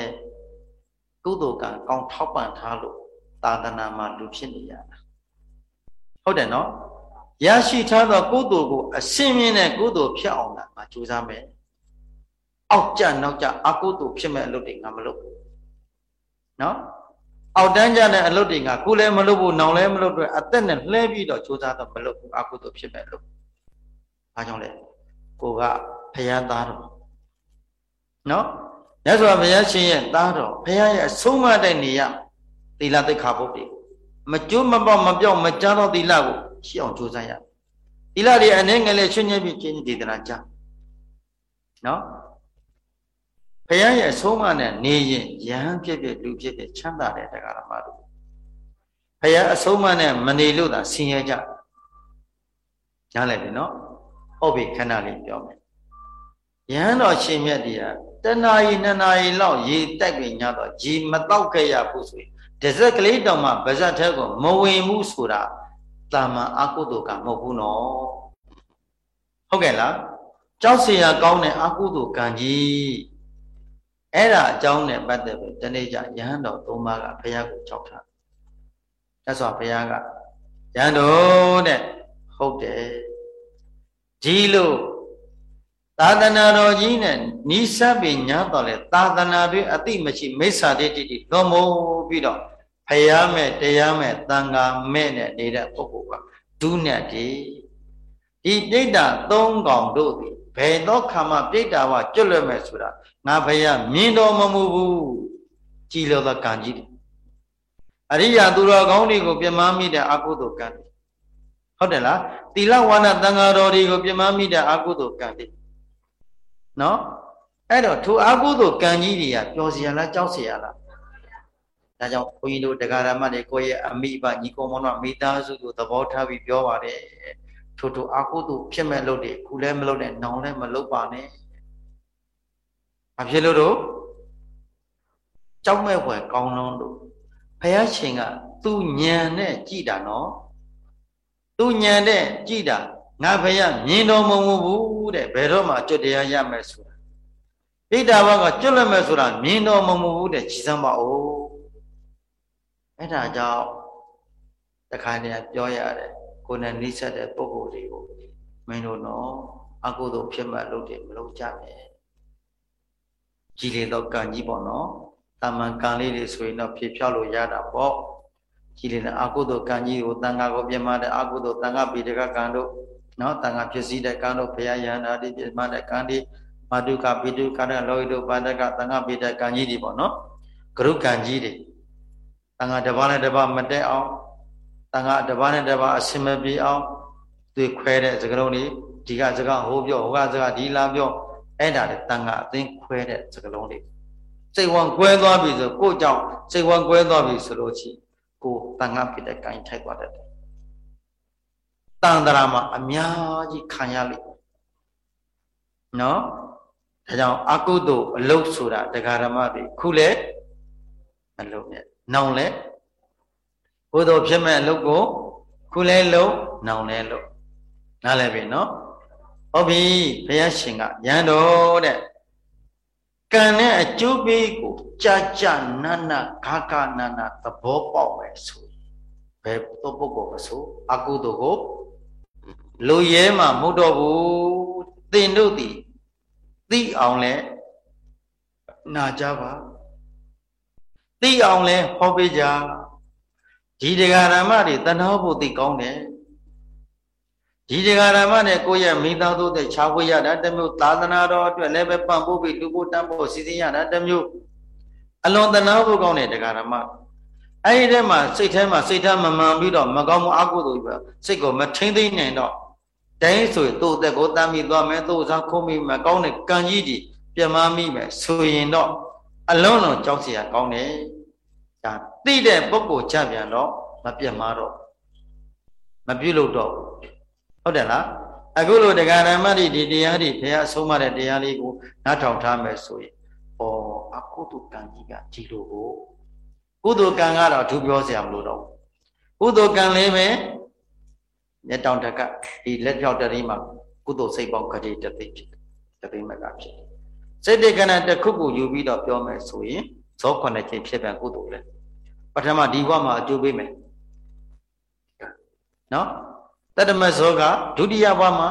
ကုသိုလ်ကံကောင်းထောက်ပံ့ထားလို့သာသနာမှာလူဖြစ်နေရတာဟုတ်တယ်နော် ရရှိထားသောကုသိုလ်ကိုအစင်းမြင့်တဲ့ကုသိုလ်ဖြစ်အောင်ငါကြိုးစားမယ်အောက်ကြနောက်ကြအကုသိုလ်ဖြစ်မဲ့အလုပ်တွေငါမလုပ်ဘူးနော်အောက်တန်းကြတဲ့အလုပ်တွေကကိုလည်းမလုပ်ဘူးနောင်လည်းမလုပ်တော့အသက်နဲ့လှဲပြီးတော့ကြိုးစားတော့မလုပ်ဘူးအကုသိုလ်ဖြစ်မဲ့လို့။ဘာကြောင့်လဲ။ကိုကဖယားသားတော်နော်မြတ်စွာဘုရားရှင်ရဲ့သားတော်ဘုရားရဲ့အဆုံးမတဲ့နေရသီလသိက္ခာပုဒ်တွေမကျိုးမပေါက်မပြောက်မကြားတော့သီလကို ရှိအောင်ကြိုးစားရသီလတွေအနေငယ်လေးချွတ်ညက်ပြီးကျင့်ဒေသနာကြားနော်ဘုရားရဲ့အဆုံးအမနဲ့နေရင်ယဟန်ဖြစ်ဖြစ်လူဖြစ်ဖြစ်ချမ်းသာတဲ့တရားဓမ္မတို့ဘုရားအဆုံးအမနဲ့မနေလို့သာဆင်းရဲကြညားလိုက်ပြီနော်ဟုတ်ပြီခဏလေးပြောမယ်ယဟန်တော်ရှင်မြတ်တရားတဏှာရီနှစ်နာရီလောက်ရေတိုက်ပြီးညတော့ဂျီမတော့ခဲ့ရဘူးဆိုရင်ဒဇက်ကလေးတောင်မှဗဇတ်ထဲကိုမဝင်ဘူးဆိုတာ တာမန်အကုသိုလ်ကမဟုတ်ဘူးနော်ဟုတ်ကဲ့လားကြောက်เสียကောင်းတဲ့အကုသိုလ်ကံကြီးအဲ့ဒါအကြောင်းနဲ့ပတ်သက်ပြီးတနေ့ကျယဟန်တော်သုံးပါးကဘုရားကိုကြောက်တာ။ဒါဆိုဘုရားကယဟန်တော်တဲ့ဟုတ်တယ်။ဒီလိုသာသနာတော်ကြီးနဲ့နိစ္စပညာတော်လဲသာသနာတွေအတိမရှိမိစ္ဆာတိတိတိလွန်မိုးပြီးတော့ ဖယားမဲ့တရားမဲ့တန်ခါမဲ့နဲ့နေတဲ့ပုဂ္ဂိုလ်ကဒုနဲ့ဒီဒီပြိဋ္ဌာသုံးကောင်တို့သည်ဘယ်တော့ခါမှပြိဋ္ဌာဝကျွတ်လွတ်မဲ့ဆိုတာငါဖယားမြင်တော်မမူဘူးကြည်လို့သောကံကြီးအရိယာသူတော်ကောင်းတွေကိုပြမမိတဲ့အကုသိုလ်ကံဟုတ်တယ်လားသီလဝါဒသံဃာတော်တွေကိုပြမမိတဲ့အကုသိုလ်ကံတွေနော်အဲ့တော့ထိုအကုသိုလ်ကံကြီးတွေကပျော်စရာလားကြောက်စရာလား ဒါကြောင့်ဘုန်းကြီးတို့တရားဓမ္မတွေကိုယ့်ရဲ့အမိဘညီကောင်မောင်တို့မိသားစုကိုသဘောထားပြီးပြောပါတယ်ထို့ထိုအကုသိုလ်ဖြစ်မဲ့လို့တွေခုလည်းမလုပ်နဲ့နောင်လည်းမလုပ်ပါနဲ့ဘာဖြစ်လို့တော့ကြောက်မဲ့ဖွယ်ကောင်းလုံးလို့ဘုရားရှင်ကသူညံနဲ့ကြည်တာနော်သူညံနဲ့ကြည်တာငါဘုရားမြင်တော်မမူဘူးတဲ့ဘယ်တော့မှကျွတ်တရားရမယ်ဆိုတာဣဒ္ဓဘာကကျွတ်လက်မယ်ဆိုတာမြင်တော်မမူဘူးတဲ့ကြည်စမ်းပါဦး အဲ့ဒါကြောင့်တခါတည်းပြောရတယ်ကိုယ်နဲ့နှိစက်တဲ့ပုံကိုယ်တွေကိုမင်းတို့နော်အကုသို့ဖြစ်မှလုပ်တယ်မလုပ်ကြနဲ့ကြည်လေတော့ကံကြီးပေါ့နော်တာမန်ကံလေးတွေဆိုရင်တော့ဖြေဖြောက်လို့ရတာပေါ့ကြည်လေတဲ့အကုသို့ကံကြီးကိုတန်ခါကိုပြမတဲ့အကုသို့တန်ခါပိတကကံတို့နော်တန်ခါဖြစ်စည်းတဲ့ကံတို့ဘုရားယန္တာတိပြမတဲ့ကံတွေမာတုကပိတုကာရလောဟိတုပါဒကတန်ခါပိတဲ့ကံကြီးတွေပေါ့နော်ဂရုကံကြီးတွေ တန်ခါတစ်ပါးနဲ့တစ်ပါးမတက်အောင်တန်ခါတစ်ပါးနဲ့တစ်ပါးအစင်မပြေအောင်သူခွဲတဲ့စကလုံးတွေဒီကစကားဟိုးပြောဟိုကစကားဒီလာပြောအဲ့ဒါလေတန်ခါအသိခွဲတဲ့စကလုံးတွေစိတ်ဝံကွဲသွားပြီဆိုကိုကြောင့်စိတ်ဝံကွဲသွားပြီဆိုလို့ရှိကိုတန်ခါဖြစ်တဲ့ကံထိုက်သွားတတ်တယ်တန်တရာမှာအများကြီးခံရလိမ့်နော်ဒါကြောင့်အကုသို့အလုတ်ဆိုတာတရားဓမ္မတွေခုလဲအလုတ်နဲ့ နောင်လဲဘုဒ္ဓဖြစ်မဲ့အလုတ်ကိုခုလဲလုံးနောင်လဲလုံးနားလဲပြီနော်ဟုတ်ပြီဘုရားရှင်ကရန်တော်တဲ့ကံနဲ့အကျိုးပေးကိုကြာကြာနာနာခါခါနာနာသဘောပေါက်မယ်ဆိုဘယ်သောပုဂ္ဂိုလ်မဆိုအကုသို့ကိုလူရဲမှာမဟုတ်တော့ဘူးသင်တို့သည်သိအောင်လဲနာကြပါ သိအောင်လဲဟောပေးကြဒီတရားဓမ္မတွေတဏှာဖို့သိကောင်းတယ်ဒီတရားဓမ္မနဲ့ကိုယ့်ရဲ့မိသားစုတဲ့ခြားဝေးရတာတမျိုးသာသနာတော်အတွက်လည်းပဲပံ့ပိုးပြီးလူဖို့တန်းဖို့စီစဉ်ရတာတမျိုးအလွန်တနာဖို့ကောင်းတဲ့တရားဓမ္မအဲ့ဒီထဲမှာစိတ်ထဲမှာစိတ်ထဲမမှန်ပြီးတော့မကောင်းမှုအကုသိုလ်ပဲစိတ်ကိုမထိမ့်သိမ့်နိုင်တော့တိုင်းဆိုရင်သူ့အသက်ကိုတမ်းပြီးသွားမယ်သူ့စားခုံးပြီးမကောင်းတဲ့ကံကြီးကြီးပြမမိမယ်ဆိုရင်တော့ အလုံးလုံးကြောက်เสียကောင်းတယ်ဒါသိတဲ့ပုဂ္ဂိုလ်ကြပြန်တော့မပြတ်မှာတော့မပြုတ်လို့တော့ဟုတ်တယ်လားအခုလိုတရားဓမ္မတွေဒီတရားတွေဘုရားအဆုံးမတဲ့တရားလေးကိုနားထောင်ထားမယ်ဆိုရင်ဩအကုသိုလ်ကံကြီးကကြီးလို့ကိုကုသိုလ်ကံကတော့သူပြောเสียမလို့တော့ကုသိုလ်ကံလေးပဲမျက်တောင်တကဒီလက်ဖြောက်တရီမှာကုသိုလ်စိတ်ပေါင်းခတိတသိဖြစ်တသိမကဖြစ် စိတ်တေကဏတစ်ခုကိုယူပြီးတော့ပြောမယ်ဆိုရင်ဇောခုနှစ်ချက်ဖြစ်ပြန်ကုသိုလ်လေပထမဒီဘဝမှာအကျိုးပေးမယ်နော်တတမဇောကဒုတိယဘဝမှာ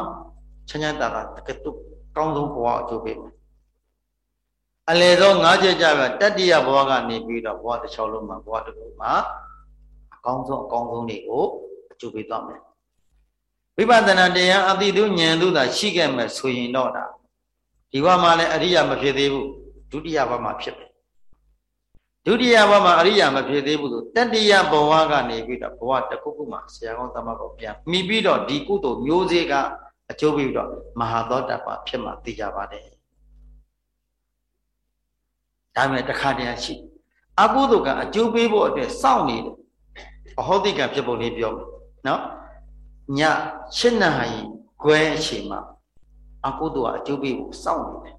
ချမ်းချမ်းသာသာတကယ်တော့ကောင်းဆုံးဘဝအကျိုးပေးမယ်အလေသော၅ချက်ကြပြတတိယဘဝကနေပြီးတော့ဘဝတစ်ချောင်းလုံးမှာဘဝတစ်ခုမှာအကောင်းဆုံးအကောင်းဆုံးတွေကိုအကျိုးပေးသွားမယ်ဝိပဿနာတရားအတိတုဉာဏ်တို့သာရှိခဲ့မယ်ဆိုရင်တော့ဒါ ဒီဘဝမှာလည်းအရိယာမဖြစ်သေးဘူးဒုတိယဘဝမှာဖြစ်တယ်ဒုတိယဘဝမှာအရိယာမဖြစ်သေးဘူးဆိုတတိယဘဝကနေပြီးတော့ဘဝတစ်ခုခုမှာဆရာကောင်းသမကောပြန်မိပြီးတော့ဒီကုသိုလ်မျိုးစေ့ကအကျိုးပြီးတော့မဟာသောတပဖြစ်မှသိကြပါတယ်ဒါမဲ့တခါတည်းရှိအကုသိုလ်ကအကျိုးပေးဖို့အတွက်စောင့်နေတယ်အဟောတိကဖြစ်ပုံလေးပြောမယ်နော်ညရှင်းနာဟိခွဲအချိန်မှာ အကုသိုလ်ကအကျိုးပေးဖို့စောင့်နေတယ်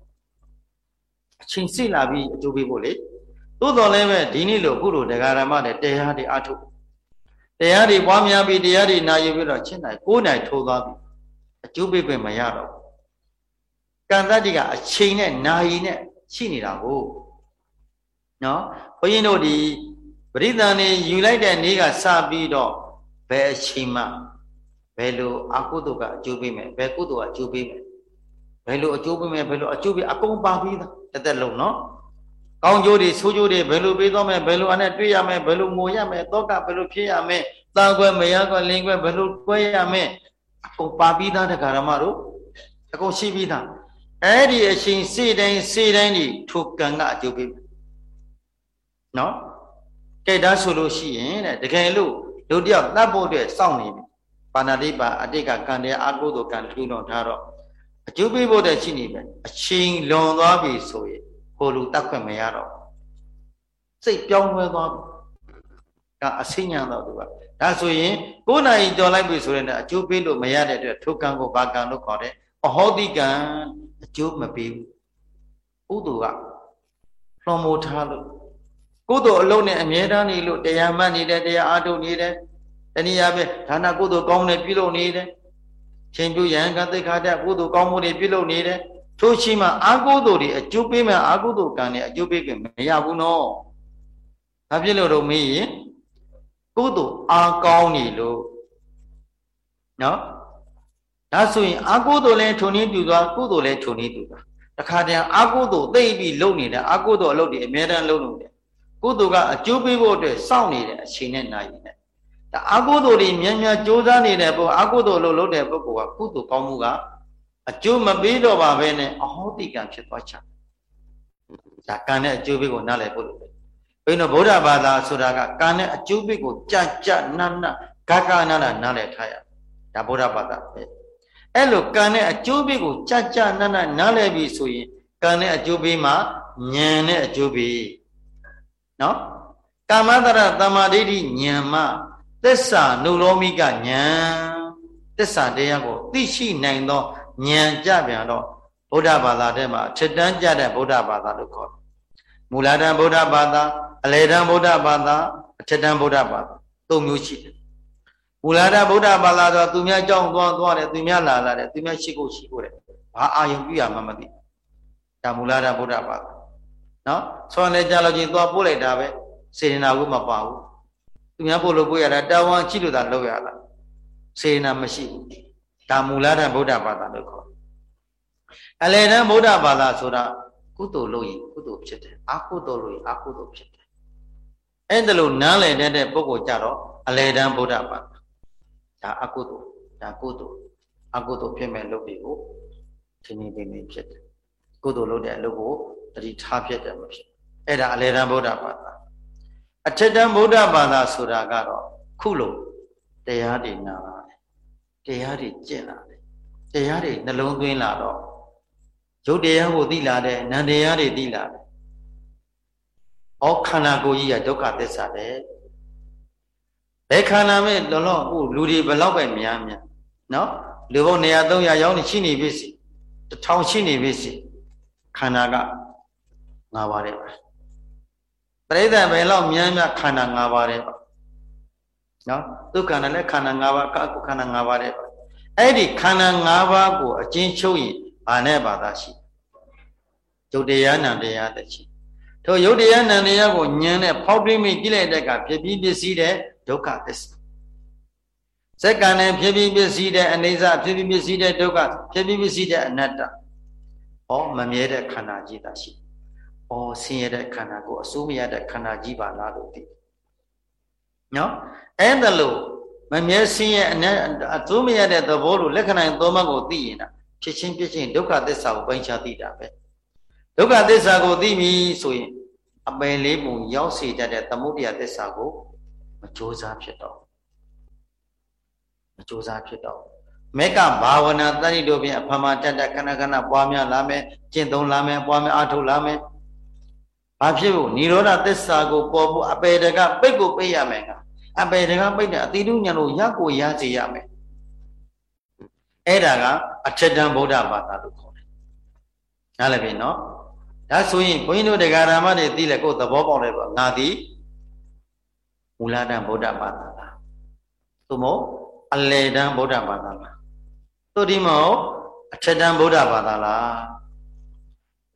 အချိန်စိလာပြီးအကျိုးပေးဖို့လေသို့တော်လည်းပဲဒီနေ့လိုအခုလိုတရားဓမ္မနဲ့တရားတွေအထုတရားတွေပွားများပြီးတရားတွေနာယူပြီးတော့ရှင်းနိုင်ကိုးနိုင်ထိုးသွားပြီအကျိုးပေးခွင့်မရတော့ကံတတ္တိကအချိန်နဲ့နာယီနဲ့ရှိနေတာကိုနော်ဘုန်းကြီးတို့ဒီပရိသန်နေယူလိုက်တဲ့နေ့ကစပြီးတော့ဘယ်အချိန်မှဘယ်လိုအကုသိုလ်ကအကျိုးပေးမယ်ဘယ်ကုသိုလ်ကအကျိုးပေးမယ် ဘယ်လိုအကျိုးပေးမယ်ဘယ်လိုအကျိုးပေးအကုန်ပါပြီးသားတက်တက်လုံးနော်ကောင်းကျိုးတွေဆိုးကျိုးတွေဘယ်လိုပေးသွားမယ်ဘယ်လိုအနေတွေ့ရမယ်ဘယ်လိုငိုရမယ်တောကဘယ်လိုဖြစ်ရမယ်သာခွဲမရခွဲလင်းခွဲဘယ်လိုတွဲရမယ်အကုန်ပါပြီးသားတရားဓမ္မတို့အကုန်ရှိပြီးသားအဲ့ဒီအချိန်စေတိုင်းစေတိုင်းဒီထိုကံကအကျိုးပေးမယ်နော်ကဲဒါဆိုလို့ရှိရင်တဲ့တကယ်လို့လူတယောက်တတ်ဖို့အတွက်စောင့်နေပြီပါဏာတိပါအတိတ်ကကံတဲ့အာကုသိုလ်ကံထူတော်ထားတော့ အကျိုးပေးဖို့တဲ့ရှိနေပဲအချိန်လွန်သွားပြီဆိုရင်ဟိုလူတတ်ခွင့်မရတော့စိတ်ပြောင်းလဲသွားကအစိညာတော့သူကဒါဆိုရင်ကိုယ်နိုင်ကြော်လိုက်ပြီဆိုရင်အကျိုးပေးလို့မရတဲ့အတွက်ထိုကံကိုဘာကံလို့ခေါ်တယ်အဟောတိကံအကျိုးမပေးဘူးဥဒုကလွန်မိုးထားလို့ကုသိုလ်အလုံးနဲ့အမြဲတမ်းနေလို့တရားမှတ်နေတယ်တရားအားထုတ်နေတယ်တနည်းအားဖြင့်ဒါနကုသိုလ်ကောင်းတယ်ပြုလုပ်နေတယ် ရှင်ပြုယံကသိခါတဲ့ကုသိုလ်ကောင်းမှုတွေပြုလုပ်နေတယ်ထို့ရှိမှအာကုသိုလ်တွေအကျိုးပေးမှအာကုသိုလ်ကံတွေအကျိုးပေးခင်မရဘူးနော်ဘာဖြစ်လို့တော့မေးရင်ကုသိုလ်အာကောင်းနေလို့နော်ဒါဆိုရင်အာကုသိုလ်လည်းထုံနည်းပြူသွားကုသိုလ်လည်းထုံနည်းပြူသွားတခါတည်းအာကုသိုလ်သိပြီးလုပ်နေတဲ့အာကုသိုလ်အလုပ်တွေအများတန်းလုပ်လို့တယ်ကုသိုလ်ကအကျိုးပေးဖို့အတွက်စောင့်နေတဲ့အချိန်နဲ့နိုင်နေ ဒါအကုသိုလ်တွေမြန်မြန်ကြိုးစားနေတဲ့ပုဂ္ဂိုလ်အကုသိုလ်လို့လုပ်တဲ့ပုဂ္ဂိုလ်ကကုသိုလ်ကောင်းမှုကအကျိုးမပေးတော့ပါပဲနဲ့အဟောတိကံဖြစ်သွားချင်ဒါကံနဲ့အကျိုးပေးကိုနားလည်ဖို့လိုတယ်ဘယ်လိုဗုဒ္ဓဘာသာဆိုတာကကံနဲ့အကျိုးပေးကိုကြကြနတ်နတ်ဂဂနာနာနားလည်ထားရဒါဗုဒ္ဓဘာသာပဲအဲ့လိုကံနဲ့အကျိုးပေးကိုကြကြနတ်နတ်နားလည်ပြီဆိုရင်ကံနဲ့အကျိုးပေးမှာဉာဏ်နဲ့အကျိုးပေးနော်ကာမတရတမာဒိဋ္ဌိဉာဏ်မှ သစ္စာနုလောမိကဉာဏ်သစ္စာတရားကိုသိရှိနိုင်သောဉာဏ်ကြပြန်တော့ဗုဒ္ဓဘာသာထဲမှာချက်တန်းကြတဲ့ဗုဒ္ဓဘာသာလို့ခေါ်တယ်မူလတန်ဗုဒ္ဓဘာသာအလယ်တန်ဗုဒ္ဓဘာသာအထက်တန်ဗုဒ္ဓဘာသာသုံးမျိုးရှိတယ်မူလတန်ဗုဒ္ဓဘာသာဆိုသူများကြောင်းသွားသွားတယ်သူများလာလာတယ်သူများရှိကိုရှိကိုတယ်ဘာအာယုံပြရမှမသိဒါမူလတန်ဗုဒ္ဓဘာသာနော်ဆောင်းနေကြလို့ချင်းသွားပို့လိုက်တာပဲစေရနာကိုမပါဘူးသူ များပို့လို့ပို့ရတာတာဝန်ရှိလို့သာလုပ်ရတာစေရနာမရှိဘူးဒါမူလတန်ဗုဒ္ဓဘာသာလို့ခေါ်အလယ်တန်းဗုဒ္ဓဘာသာဆိုတာကုသိုလ်လုပ်ရင်ကုသိုလ်ဖြစ်တယ်အကုသိုလ်လုပ်ရင်အကုသိုလ်ဖြစ်တယ်အဲ့ဒါလို့နားလည်တဲ့ပုဂ္ဂိုလ်ကြတော့အလယ်တန်းဗုဒ္ဓဘာသာဒါအကုသိုလ်ဒါကုသိုလ်အကုသိုလ်ဖြစ်မဲ့လုပ်တွေကိုထင်းထင်းထင်းထင်းဖြစ်တယ်ကုသိုလ်လုပ်တဲ့အလုပ်ကိုတတိထားဖြစ်တယ်မဖြစ်အဲ့ဒါအလယ်တန်းဗုဒ္ဓဘာသာ အထက်တန်းဗုဒ္ဓဘာသာဆိုတာကတော့ခုလိုတရားတွေနာလာတယ်တရားတွေကျင့်လာတယ်တရားတွေနှလုံးသွင်းလာတော့ရုပ်တရားကိုသိလာတဲ့နံတရားတွေသိလာတယ်။ဩခန္ဓာကိုယ်ကြီးကဒုက္ခသစ္စာပဲ။ဘယ်ခန္ဓာမဲ့လောလောဟိုလူတွေဘလောက်ပဲများများနော်လူပေါင်း200 300ရောက်နေရှိနေပြီစီတထောင်ရှိနေပြီစီခန္ဓာက၅ပါးတဲ့ပါ။ ပရိသတ်ဘယ်လောက်များများခန္ဓာ၅ပါးတဲ့ပါ။နော်ဒုက္ခနဲ့လည်းခန္ဓာ၅ပါးကကုခန္ဓာ၅ပါးတဲ့ပါ။အဲ့ဒီခန္ဓာ၅ပါးကိုအကျဉ်းချုပ်ရင်ဘာနဲ့ဘာသာရှိယုတ်တရားနံတရားတရှိထိုယုတ်တရားနံတရားကိုညံနဲ့ဖောက်တွင်းမိကြည့်လိုက်တဲ့အခါဖြစ်ပြီးပစ္စည်းတဲ့ဒုက္ခသစ္စာစက္ကန့်နဲ့ဖြစ်ပြီးပစ္စည်းတဲ့အနိစ္စဖြစ်ပြီးပစ္စည်းတဲ့ဒုက္ခဖြစ်ပြီးပစ္စည်းတဲ့အနတ္တဟောမမြဲတဲ့ခန္ဓာကြီးသာရှိ ဩဆင်းရဲတဲ့ခန္ဓာကိုအစိုးမရတဲ့ခန္ဓာကြီးပါလားလို့သိနော်အဲ့ဒါလို့မမြဲဆင်းရဲအနအစိုးမရတဲ့သဘောလို့လက္ခဏာသုံးပါးကိုသိရင်တာဖြစ်ချင်းဖြစ်ချင်းဒုက္ခသစ္စာကိုပိုင်းခြားသိတာပဲဒုက္ခသစ္စာကိုသိပြီဆိုရင်အပယ်လေးပုံရောက်စေတတ်တဲ့သမုဒယသစ္စာကိုမကြိုးစားဖြစ်တော့မကြိုးစားဖြစ်တော့မေကဘာဝနာတတိတို့ဖြင့်အဖမတတ်တခဏခဏပွားများလာမယ်ကျင့်သုံးလာမယ်ပွားများအားထုတ်လာမယ် ဘာဖြစ်ဖို့និရောဓသစ္စာကိုပေါ်ဖို့အပေတကပိတ်ကိုပိတ်ရမယ်ကအပေတကပိတ်တဲ့အတိတုညာလို့ရကိုရစေရမယ်အဲ့ဒါကအထက်တန်းဗုဒ္ဓဘာသာလို့ခေါ်တယ်နားလည်ပြီနော်ဒါဆိုရင်ဘုန်းကြီးတို့တရားဓမ္မတွေသိလဲကိုယ်သဘောပေါက်တယ်ပေါ့ငါသည်မူလတန်းဗုဒ္ဓဘာသာလားသို့မဟုတ်အလယ်တန်းဗုဒ္ဓဘာသာလားသို့ဒီမဟုတ်အထက်တန်းဗုဒ္ဓဘာသာလား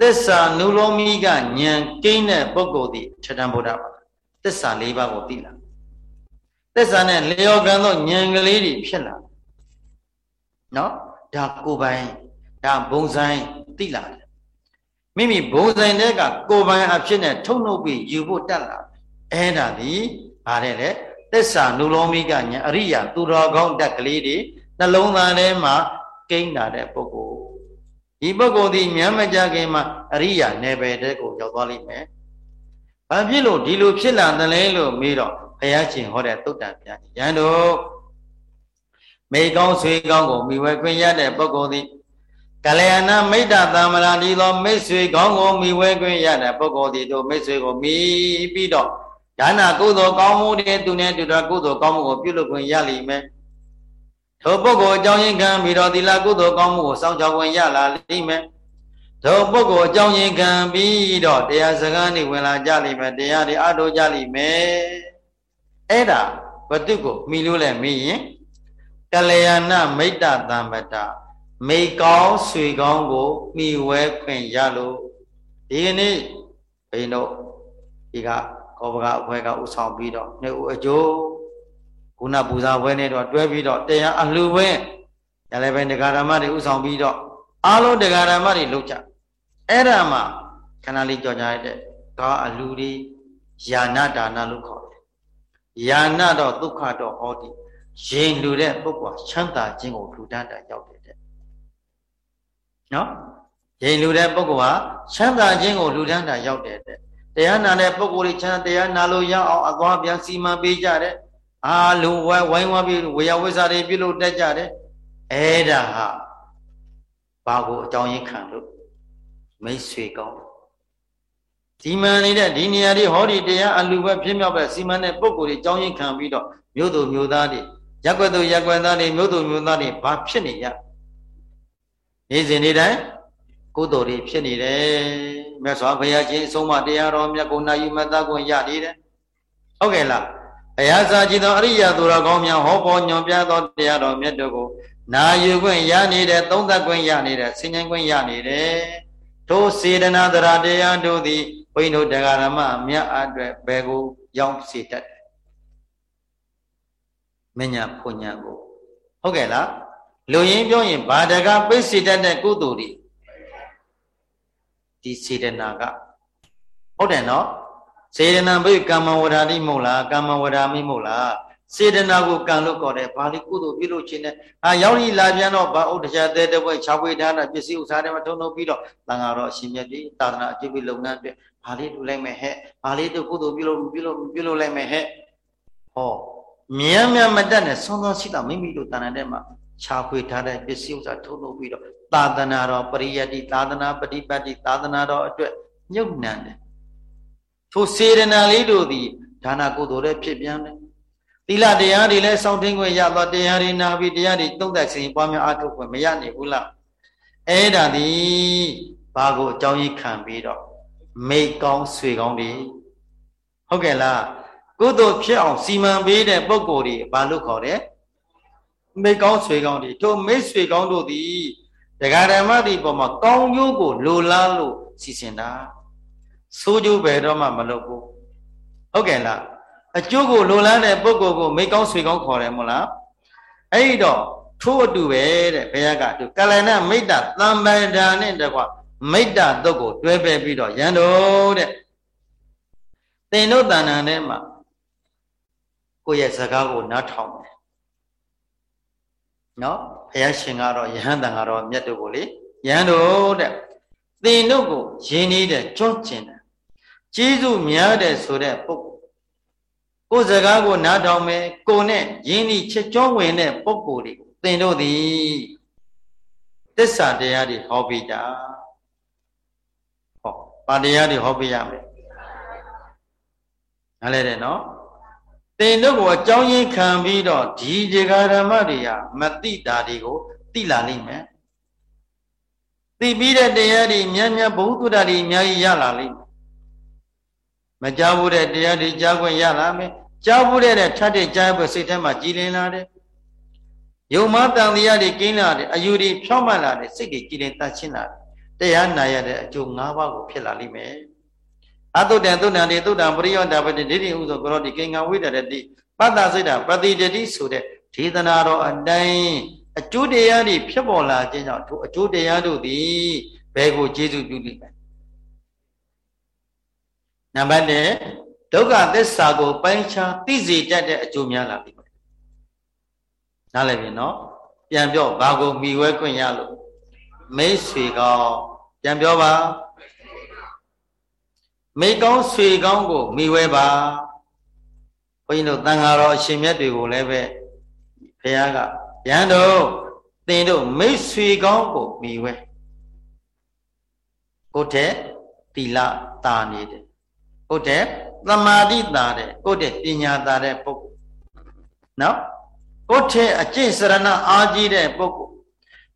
သစ္စာနုလောမီကဉာဏ်ကိန်းတဲ့ပုဂ္ဂိုလ်သည်အထက်တန်းဗုဒ္ဓဘာသာသစ္စာ၄ပါးကိုသိလာသစ္စာနဲ့လျော်ကန်သောဉာဏ်ကလေးတွေဖြစ်လာနော်ဒါကိုပိုင်ဒါဘုံဆိုင်သိလာတယ်မိမိဘုံဆိုင်တဲ့ကကိုပိုင်အဖြစ်နဲ့ထုတ်နှုတ်ပြီးယူဖို့တက်လာအဲ့ဒါဒီဗါတဲ့လေသစ္စာနုလောမိကညာအရိယာသူတော်ကောင်းတက်ကလေးတွေနှလုံးသားထဲမှာကိန်းလာတဲ့ပုဂ္ဂိုလ် ဒီပုဂ္ဂိုလ်ဒီမြတ်မကြခင်မှာအရိယာနယ်ပယ်တဲ့ကိုရောက်သွားလိမ့်မယ်။ဘာဖြစ်လို့ဒီလိုဖြစ်လာသလဲလို့မေးတော့ဘုရားရှင်ဟောတဲ့တုတ်တန်ပြန်ရန်တို့မိကောင်းဆွေကောင်းကိုမိဝဲခွင့်ရတဲ့ပုဂ္ဂိုလ်သည်ကလျာဏမိတ်တသံမရာဒီသောမိတ်ဆွေကောင်းကိုမိဝဲခွင့်ရတဲ့ပုဂ္ဂိုလ်သည်တို့မိတ်ဆွေကိုမိပြီးတော့ဒါနကုသိုလ်ကောင်းမှုတွေသူနဲ့တူတာကုသိုလ်ကောင်းမှုကိုပြုလုပ်ခွင့်ရလိမ့်မယ် ထိုပုဂ္ဂိုလ်အကြောင်းရင်းခံပြီးတော့သီလကုသိုလ်ကောင်းမှုကိုစောင့်ကြောက်ခွင့်ရလာလိမ့်မယ်ထိုပုဂ္ဂိုလ်အကြောင်းရင်းခံပြီးတော့တရားစကားနေဝင်လာကြလိမ့်မယ်တရားတွေအထောကြလိမ့်မယ်အဲ့ဒါဘတုကိုမိလို့လဲမိရင်ကလျာဏမိတ်တသံပတမိကောင်းဆွေကောင်းကိုမိဝဲခွင့်ရလို့ဒီကနေ့ဘိန်းတို့ဒီကကောပကအဖွဲကဥဆောင်ပြီးတော့နေဦးအကျိုး ခုနပူဇာပွဲနဲ့တော့တွဲပြီးတော့တရားအလှပွဲရလည်းပဲတရားဓမ္မတွေဥဆောင်ပြီးတော့အားလုံးတရားဓမ္မတွေလုပ်ကြအဲ့ဒါမှခဏလေးကြော်ကြရတဲ့ကာအလူတွေယာနဒါနလို့ခေါ်တယ်ယာနတော့ဒုက္ခတော့ဟောတိရင်လူတဲ့ပုဂ္ဂိုလ်ချမ်းသာခြင်းကိုလူတန်းတာရောက်တယ်တဲ့နော်ရင်လူတဲ့ပုဂ္ဂိုလ်ဟာချမ်းသာခြင်းကိုလူတန်းတာရောက်တယ်တဲ့တရားနာတဲ့ပုဂ္ဂိုလ်တွေချမ်းတရားနာလို့ရအောင်အသွားပြန်စီမံပေးကြတယ် အာလူဝိုင်းဝိုင်းဝါပြီးဝေယဝိဇာတွေပြုလို့တက်ကြတယ်အဲ့ဒါဟာဘာကိုအကြောင်းရင်းခံလို့မိတ်ဆွေကောင်းစီမံနေတဲ့ဒီနေရာတွေဟောဒီတရားအလူပဲဖြစ်မြောက်ပဲစီမံတဲ့ပုဂ္ဂိုလ်တွေအကြောင်းရင်းခံပြီးတော့မြို့သူမြို့သားတွေရက်ွက်သူရက်ွက်သားတွေမြို့သူမြို့သားတွေဘာဖြစ်နေကြနေစဉ်နေတိုင်းကုသိုလ်တွေဖြစ်နေတယ်မြတ်စွာဘုရားရှင်အဆုံးအမတရားတော်မြတ်ကိုနာယူမသားကိုရနေတယ်ဟုတ်ကဲ့လား ဘုရားစာကြည်သောအရိယသူတော်ကောင်းများဟောပေါ်ညွန်ပြသောတရားတော်မြတ်တို့ကိုနာယူခွင့်ရနေတယ်သုံးသပ်ခွင့်ရနေတယ်ဆင်ញင်ခွင့်ရနေတယ်ထိုစေတနာတရာတရားတို့သည်ဘုန်းကြီးတို့တရားဓမ္မမြတ်အတွက်ဘယ်ကိုရောက်စေတတ်တယ်မညာဖွညာကိုဟုတ်ကဲ့လားလူရင်းပြောရင်ဘာတကပိစေတတ်တဲ့ကုသိုလ်တွေဒီစေတနာကဟုတ်တယ်နော် စေတနာဘိကမ္မဝဒာတိမဟုတ်လားကမ္မဝဒာမိမဟုတ်လားစေတနာကိုကံလို့ခေါ်တယ်ဘာလို့ကုသိုလ်ပြုလို့ခြင်းနဲ့အာရောက်ဤလာပြန်တော့ဘာဥဒ္ဒချတဲ့တဲ့ဘွဲခြားပွေထားတာပစ္စည်းဥစားတွေမှာထုံထုံပြီးတော့တန်ဃာတော်အရှင်မြတ်ဒီသာသနာအကျိုးပြုလုပ်ငန်းအတွက်ဘာလေးလုပ်လိုက်မယ်ဟဲ့ဘာလေးတို့ကုသိုလ်ပြုလို့ပြုလို့ပြုလို့လိုက်မယ်ဟဲ့ဟောမြန်မြန်မတက်နဲ့ဆုံးသောစိတ်မိမိတို့တဏ္ဍာတဲ့မှာခြားပွေထားတဲ့ပစ္စည်းဥစားထုံထုံပြီးတော့သာသနာတော်ပရိယတ္တိသာသနာပฏิပတ်တိသာသနာတော်အတွက်ညှုပ်နှံတယ် ထိုစေရနာလေးတို့သည်ဒါနကုသိုလ်ရဲ့ဖြစ်ပြန်တယ်သီလတရားတွေလည်းစောင့်ထင်းခွင့်ရတော့တရားတွေနာပြီးတရားတွေသုံးသက်စဉ်ပွားများအားထုတ်ခွင့်မရနိုင်ဘူးလားအဲ့ဒါသည်ဘာကိုအကြောင်းကြီးခံပြီးတော့မိတ်ကောင်းဆွေကောင်းတွေဟုတ်ကဲ့လားကုသိုလ်ဖြစ်အောင်စီမံပေးတဲ့ပုံကိုယ်တွေဘာလို့ခေါ်တယ်မိတ်ကောင်းဆွေကောင်းတွေတို့မိတ်ဆွေကောင်းတို့သည်တရားဓမ္မတွေပေါ်မှာကောင်းကျိုးကိုလိုလားလို့စီစဉ်တာ ဆိုးကျိုးပဲတော့မှမလုပ်ဘူးဟုတ်ကဲ့လားအကျိုးကိုလိုလားတဲ့ပုဂ္ဂိုလ်ကိုမိကောင်းဆွေကောင်းခေါ်တယ်မို့လားအဲ့ဒီတော့ထိုးအတူပဲတဲ့ဘုရားကသူကလဏမိတ်တာသံပန္ဒာနဲ့တကွမိတ်တာတုတ်ကိုတွဲပဲပြီးတော့ရန်တော်တဲ့သင်တို့တဏ္ဍာထဲမှာကိုယ့်ရဲ့စကားကိုနားထောင်တယ်နော်ဘုရားရှင်ကတော့ယဟန်တန်ကတော့မြတ်တို့ကိုလေယဟန်တို့တဲ့သင်တို့ကိုယင်းနေတဲ့ကြော့ကျင်တယ် ကျေးဇူးများတယ်ဆိုတဲ့ပုဂ္ဂိုလ်ကိုယ်စကားကိုနားထောင်မယ်ကိုနဲ့ယင်းဤချက်ကြောဝင်တဲ့ပုဂ္ဂိုလ်တွေကိုသင်တို့သည်တစ္ဆာတရားတွေဟောပြတာဟောပါတရားတွေဟောပြရမယ်နားလဲတယ်နော်သင်တို့ကိုအကြောင်းရင်းခံပြီးတော့ဒီဒီဃာဓမ္မတွေကမတိတာတွေကိုတိလာလိမ့်မယ်သိပြီးတဲ့တရားတွေမြတ်မြတ်ဘုဟုတ္တတွေအများကြီးရလာလိမ့်မယ် မကြောက်ဘူးတဲ့တရားတွေကြားခွင့်ရလာမယ်ကြောက်ဘူးတဲ့ထပ်တဲ့ကြားဖို့စိတ်ထဲမှာကြည်လင်လာတယ်ယုံမတန်တရားတွေကင်းလာတယ်အယူတွေဖြောင်းမှလာတယ်စိတ်တွေကြည်လင်တတ်ချင်းလာတယ်တရားနာရတဲ့အကျိုး၅ပါးကိုဖြစ်လာလိမ့်မယ်အတုတ္တံသုတ္တံတိသုတ္တံပရိယောတပတိဒိဋ္ဌိဥသောကရောတိကိင်္ဂဝိတရတိပတ္တစိတ်တာပတိတတိဆိုတဲ့ဒေသနာတော်အတိုင်းအကျိုးတရားတွေဖြစ်ပေါ်လာခြင်းကြောင့်ထိုအကျိုးတရားတို့သည်ဘယ်ကိုကျေးဇူးပြုလိမ့်မယ် နံပါတ်1ဒုက္ခသစ္စာကိုပိုင်းခြားသိစေတတ်တဲ့အကျိုးများလာပြီနားလည်ပြီနော်ပြန်ပြောဘာကိုမိဝဲခွင့်ရလို့မိတ်ဆွေကောင်းပြန်ပြောပါမိကောင်းဆွေကောင်းကိုမိဝဲပါဘုန်းကြီးတို့တန်ဃာတော်အရှင်မြတ်တွေကိုလည်းပဲဘုရားကရန်တို့သင်တို့မိတ်ဆွေကောင်းကိုမိဝဲကိုတဲ့သီလတာနေတယ် ကိုတဲ့သမာဓိတာတဲ့ကိုတဲ့ပညာတာတဲ့ပုဂ္ဂိုလ်နော်ကိုတဲ့အကျင့်စရဏအားကြီးတဲ့ပုဂ္ဂိုလ်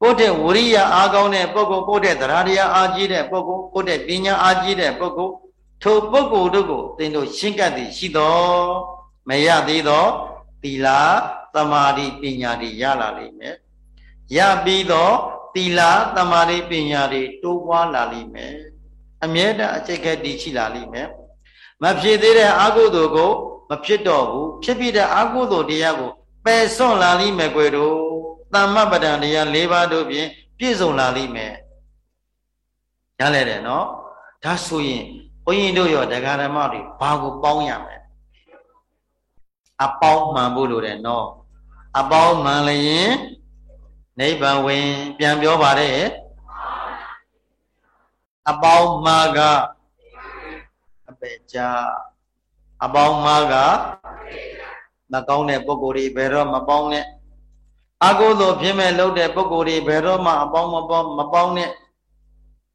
ကိုတဲ့ဝရိယအားကောင်းတဲ့ပုဂ္ဂိုလ်ကိုတဲ့သရတရားအားကြီးတဲ့ပုဂ္ဂိုလ်ကိုတဲ့ပညာအားကြီးတဲ့ပုဂ္ဂိုလ်ထိုပုဂ္ဂိုလ်တို့ကိုသင်တို့ရှင်းကပ်သည်ရှိသောမရသေးသောသီလသမာဓိပညာတွေရလာလိမ့်မယ်ရပြီးတော့သီလသမာဓိပညာတွေတိုးပွားလာလိမ့်မယ်အမြဲတမ်းအကျိတ်ကဲတည်ရှိလာလိမ့်မယ် မဖြစ်သေးတဲ့အာဟုသို့ကိုမဖြစ်တော့ဘူးဖြစ်ပြီးတဲ့အာဟုသို့တရားကိုပယ်စွန့်လာလိမ့်မယ်ကွယ်တို့သမ္မပဒံတရား၄ပါးတို့ဖြင့်ပြည့်စုံလာလိမ့်မယ်ရလဲတယ်နော်ဒါဆိုရင်ဘုန်းကြီးတို့ရောတရားဓမ္မတွေဘာကိုပေါင်းရမလဲအပေါင်းမှန်ဖို့လိုတယ်နော်အပေါင်းမှန်လျင်နိဗ္ဗာန်ဝင် ပြန်ပြောပါတဲ့အပေါင်းမှားက အပေကြအပေါင်းမှားကမကောင်းတဲ့ပုံကိုယ်တွေဘယ်တော့မပေါင်းနဲ့အကုသိုလ်ဖြစ်မဲ့လုပ်တဲ့ပုံကိုယ်တွေဘယ်တော့မှအပေါင်းမပေါင်းမပေါင်းနဲ့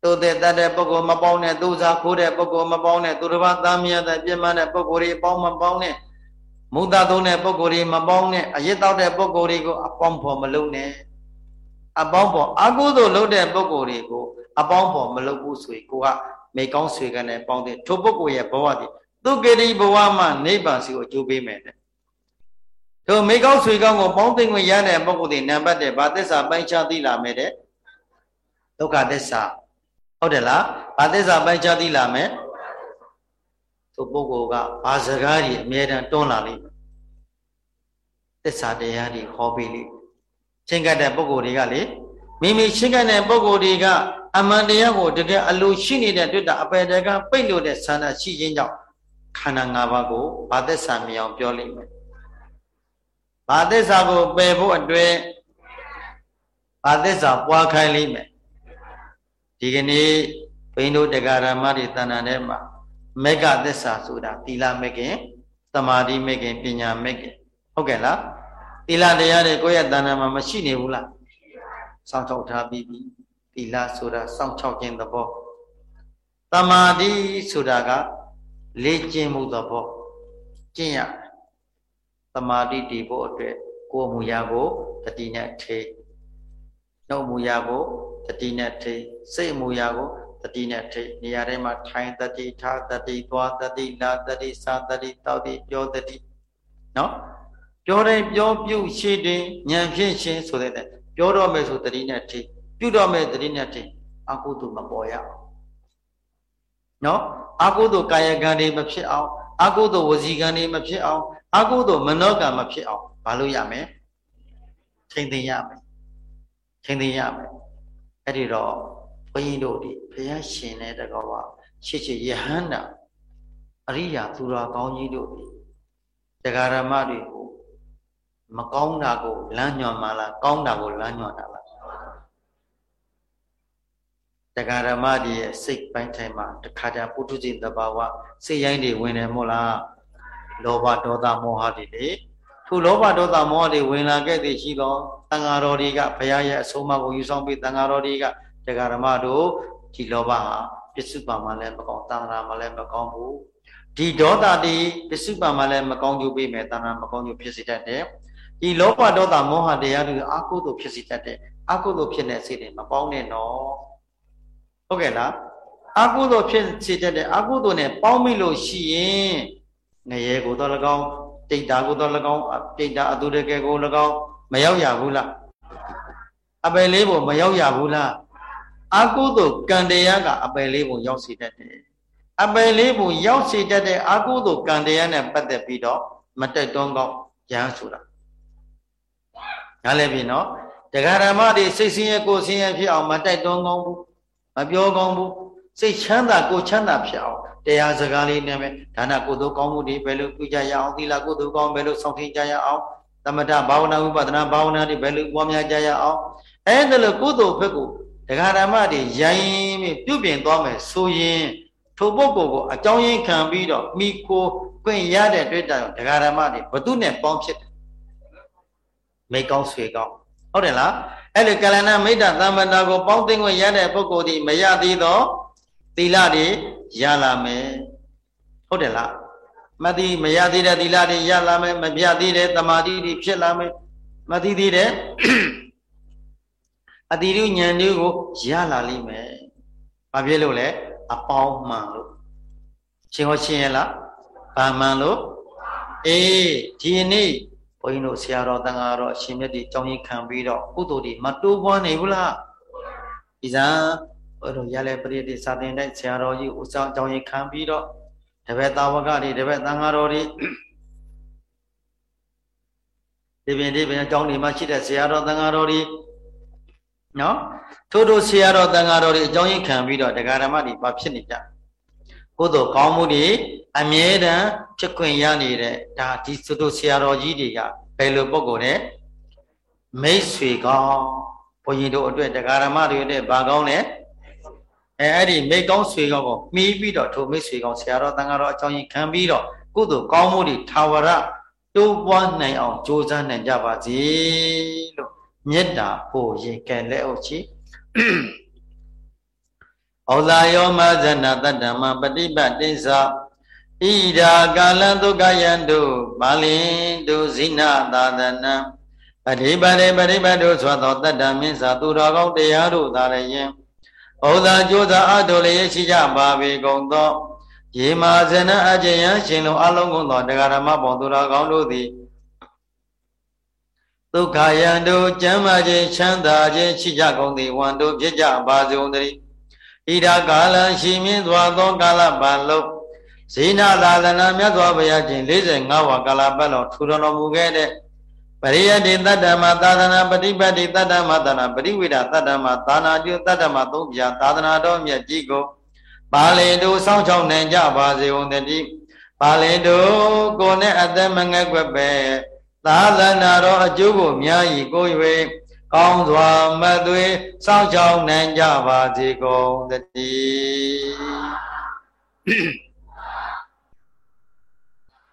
သို့တဲ့တတ်တဲ့ပုဂ္ဂိုလ်မပေါင်းနဲ့သူစားခိုးတဲ့ပုဂ္ဂိုလ်မပေါင်းနဲ့သူတစ်ပါးသားမြတ်တဲ့ပြင်းမတဲ့ပုဂ္ဂိုလ်တွေပေါင်းမပေါင်းနဲ့မုဒ္ဒသုံးတဲ့ပုဂ္ဂိုလ်တွေမပေါင်းနဲ့အရစ်တောက်တဲ့ပုဂ္ဂိုလ်တွေကိုအပေါင်းဖော်မလုပ်နဲ့အပေါင်းဖော်အကုသိုလ်လုပ်တဲ့ပုဂ္ဂိုလ်တွေကိုအပေါင်းဖော်မလုပ်ဘူးဆိုရင်ကိုက မိကောင်းဆွေကနဲ့ပေါင်းတဲ့ထိုပုဂ္ဂိုလ်ရဲ့ဘဝတည်သူကေတိဘဝမှာနိဗ္ဗာန်စီကိုအကျိုးပေးမယ်တဲ့တို့မိကောင်းဆွေကောင်းကိုပေါင်းသိမ့်ခွင့်ရတဲ့ပုဂ္ဂိုလ်တွေနံပါတ်တဲ့ဘာသစ္စာပိုင်းခြားသိလာမယ်တဲ့ဒုက္ခသစ္စာဟုတ်တယ်လားဘာသစ္စာပိုင်းခြားသိလာမယ်သူပုဂ္ဂိုလ်ကဘာစကားကြီးအမြဲတမ်းတွန်းလာလိမ့်မယ်သစ္စာတရားတွေဟောပေးလိမ့်ချင်းကတဲ့ပုဂ္ဂိုလ်တွေကလေ မိမိချင်းကတဲ့ပုဂ္ဂိုလ်တွေကအမှန်တရားကိုတကယ်အလိုရှိနေတဲ့တွေ့တာအပေတကပိတ်လို့တဲ့ဆန္ဒရှိခြင်းကြောင့်ခန္ဓာ၅ပါးကိုဘာသစ္စာမြောင်ပြောလိမ့်မယ်ဘာသစ္စာကိုပယ်ဖို့အတွက်ဘာသစ္စာပွားခိုင်းလိမ့်မယ်ဒီကနေ့ဘိန်းတို့တရားဓမ္မတွေတဏ္ဍာထဲမှာမေဃသစ္စာဆိုတာသီလမေခင်သမာဓိမေခင်ပညာမေခင်ဟုတ်ကဲ့လားသီလတရားတွေကိုယ့်ရဲ့တဏ္ဍာမှာမရှိနေဘူးလား စောင့်ချောက်ထားပြီးပြီသီလဆိုတာစောင့်ချောက်ခြင်းသဘောသမာဓိဆိုတာကလေ့ကျင့်မှုသဘောကျင့်ရသမာဓိတည်ဖို့အတွက်ကိုယ်မူရာကိုတတိနဲ့ထိနှုတ်မူရာကိုတတိနဲ့ထိစိတ်မူရာကိုတတိနဲ့ထိနေရာတိုင်းမှာထိုင်တတိထားတတိသွားတတိလာတတိစာတတိတောက်တိပြောတတိနော်ပြောတိုင်းပြောပြုရှိတင်ဉာဏ်ဖြင့်ရှင်ဆိုတဲ့ ပြောတော့မယ်ဆိုတတိနဲ့ထိပြုတော့မယ်တတိနဲ့ထိအကုသို့မပေါ်ရအောင်နော်အကုသို့ကာယကံတွေမဖြစ်အောင်အကုသို့ဝစီကံတွေမဖြစ်အောင်အကုသို့မနောကံမဖြစ်အောင်မလုပ်ရမယ်ချိန်သိရမယ်ချိန်သိရမယ်အဲ့ဒီတော့ဘုန်းကြီးတို့ဒီဘုရားရှင်တဲ့တကောကချစ်ချစ်ယဟန္တာအရိယာသူတော်ကောင်းကြီးတို့ဒီတရားဓမ္မတွေကို မကောင်းတာကိုလမ်းညွှန်မှလားကောင်းတာကိုလမ်းညွှန်တာလားတရားဓမ္မတွေရဲ့စိတ်ပိုင်းထိုင်မှာတခါတည်းပုထုဇဉ်တဘာဝစိတ်ရိုင်းတွေဝင်တယ်မို့လားလောဘဒေါသမောဟတွေလေထိုလောဘဒေါသမောဟတွေဝင်လာခဲ့သည်ရှိသောတန်ဃာတော်တွေကဘုရားရဲ့အဆုံးအမကိုယူဆောင်ပြီးတန်ဃာတော်တွေကတရားဓမ္မတို့ဒီလောဘဟာပစ္စုပန်မှာလည်းမကောင်းတန်ဃာမှာလည်းမကောင်းဘူးဒီဒေါသတွေပစ္စုပန်မှာလည်းမကောင်းကျိုးပေးမယ်တန်ဃာမကောင်းကျိုးဖြစ်စေတတ်တယ် ဒီလောဘဒေါသမောဟတရားတွေအာကုသို့ဖြစ်စေတတ်တယ်အာကုသို့ဖြစ်တဲ့စိတ်တွေမပေါင်းနဲ့နော်ဟုတ်ကဲ့လားအာကုသို့ဖြစ်စေတတ်တယ်အာကုသို့နဲ့ပေါင်းမိလို့ရှိရင်ငရဲကိုတော့၎င်းတိတ်တာကိုတော့၎င်းတိတ်တာအတူတကယ်ကို၎င်းမရောက်ရဘူးလားအပယ်လေးပုံမရောက်ရဘူးလားအာကုသို့ကံတရားကအပယ်လေးပုံရောက်စေတတ်တယ်အပယ်လေးပုံရောက်စေတတ်တဲ့အာကုသို့ကံတရားနဲ့ပတ်သက်ပြီးတော့မတက်တွန်းကောင်းရဟန်းဆိုတာ နားလည်ပြီနော်တရားဓမ္မတွေစိတ်ဆင်းရဲကိုယ်ဆင်းရဲဖြစ်အောင်မတိုက်တွန်းကောင်းဘူးမပြောကောင်းဘူးစိတ်ချမ်းသာကိုချမ်းသာဖြစ်အောင်တရားစကားလေးနဲ့ပဲဒါနကုသိုလ်ကောင်းမှုတွေဘယ်လိုပြုကြရအောင်သီလကုသိုလ်ကောင်းဘယ်လိုဆောင်ထင်းကြရအောင်သမထဘာဝနာဝိပဿနာဘာဝနာတွေဘယ်လိုပွားများကြရအောင်အဲဒါလိုကုသိုလ်ဘက်ကိုတရားဓမ္မတွေရိုင်းပြီးပြုပြင်သွားမယ်ဆိုရင်ထိုပုဂ္ဂိုလ်ကိုအကြောင်းရင်းခံပြီးတော့မိကိုခွင့်ရတဲ့တွေ့တာတရားဓမ္မတွေဘသူနဲ့ပေါင်းဖြစ်တယ် မိကောင်းဆွေကောင်းဟုတ်တယ်လားအဲ့ဒီကလဏမိတ်တသမ္ပတာကိုပေါင်းသိမ့်ခွင့်ရတဲ့ပုဂ္ဂိုလ်ဒီမရသေးတော့သီလတွေရလာမယ်ဟုတ်တယ်လားမသိမရသေးတဲ့သီလတွေရလာမယ်မပြသေးတဲ့တမာတိတွေဖြစ်လာမယ်မသိသေးတဲ့အတိရုဉာဏ်တွေကိုရလာလိမ့်မယ်ဘာဖြစ်လို့လဲအပေါင်းမှန်လို့ရှင်ဟောရှင်ရလားဘာမှန်လို့အေးဒီနေ့ဘု န်းကြီးတို့ဆရာတော်တန်ဃာတော်ရှင်မြတ်ဒီကြောင်းရင်ခံပြီးတော့ကုသိုလ်တွေမတိုးပွားနေဘူးလားဒီစံဘုရားရလဲပရိသေစာတင်တဲ့ဆရာတော်ကြီးဦးဆောင်ကြောင်းရင်ခံပြီးတော့တပည့်သာဝကတွေတပည့်တန်ဃာတော်တွေဒီပင်ဒီပင်အကြောင်းတွေမှာရှိတဲ့ဆရာတော်တန်ဃာတော်တွေနော်ထို့ထို့ဆရာတော်တန်ဃာတော်တွေအကြောင်းရင်းခံပြီးတော့တရားဓမ္မတွေဘာဖြစ်နေကြ ကိုယ်တော်ကောင်းမှုတွေအမြဲတမ်းဖြစ်ခွင့်ရနေတဲ့ဒါဒီဆိုတို့ဆရာတော်ကြီးတွေကဘယ်လိုပုံကိုလဲမိတ်ဆွေကောင်းဘုန်းကြီးတို့အတွက်တရားဓမ္မတွေအတွက်ဘာကောင်းလဲအဲအဲ့ဒီမိတ်ကောင်းဆွေကောင်းကိုမှီးပြီးတော့ထိုမိတ်ဆွေကောင်းဆရာတော်တန်ဃာတော်အကြောင်းရင်းခံပြီးတော့ကုသိုလ်ကောင်းမှုတွေထာဝရတိုးပွားနိုင်အောင်ကြိုးစားနိုင်ကြပါစေလို့မေတ္တာပို့ရင်ကဲလက်အုပ်ချီ ဩဇာယောမဇဏတတ္တမပฏิပတ်တိသ ဣဒာကာလံဒုက္ခယံတုပါလင်တုဇိနသာသနံပฏิပါရေပฏิပတ်တို့ဆိုသောတတ္တမင်းစာသူတော်ကောင်းတရားတို့သာရယင်ဩဇာကြိုးစားအထုလည်းရှိကြပါပေကုန်သောယေမာဇနအကျဉ်ယရှင်လုံးအလုံးကုန်သောတရားဓမ္မပေါသူတော်ကောင်းတို့သည်ဒုက္ခယံတို့ကျမ်းမာခြင်းချမ်းသာခြင်းရှိကြကုန်သည်ဝန္တို့ဖြစ်ကြပါစေကုန်သတည်း ဣဒာကာလရှိမြင့်စွာသောကာလပတ်လုံးဇိနာသာသနာမြတ်စွာဘုရားရှင်45ဝါကာလပတ်လုံးထူထောင်တော်မူခဲ့တဲ့ပရိယတိတတ္တမသာသနာပฏิပတ်တိတတ္တမသာနာပရိဝိဒတတ္တမသာနာပြုတတ္တမသုံးပြသာသနာတော်မြတ်ကြီးကိုပါဠိတို့စောင့်ချောက်နိုင်ကြပါစေဦးတည်းပါဠိတို့ကိုယ်နဲ့အသက်မငဲ့ွက်ပဲသာသနာတော်အကျိုးကိုများဤကို၍ ကောင်းစွာမသွေစောင့်ချောက်နိုင်ကြပါစေကုန်တည်း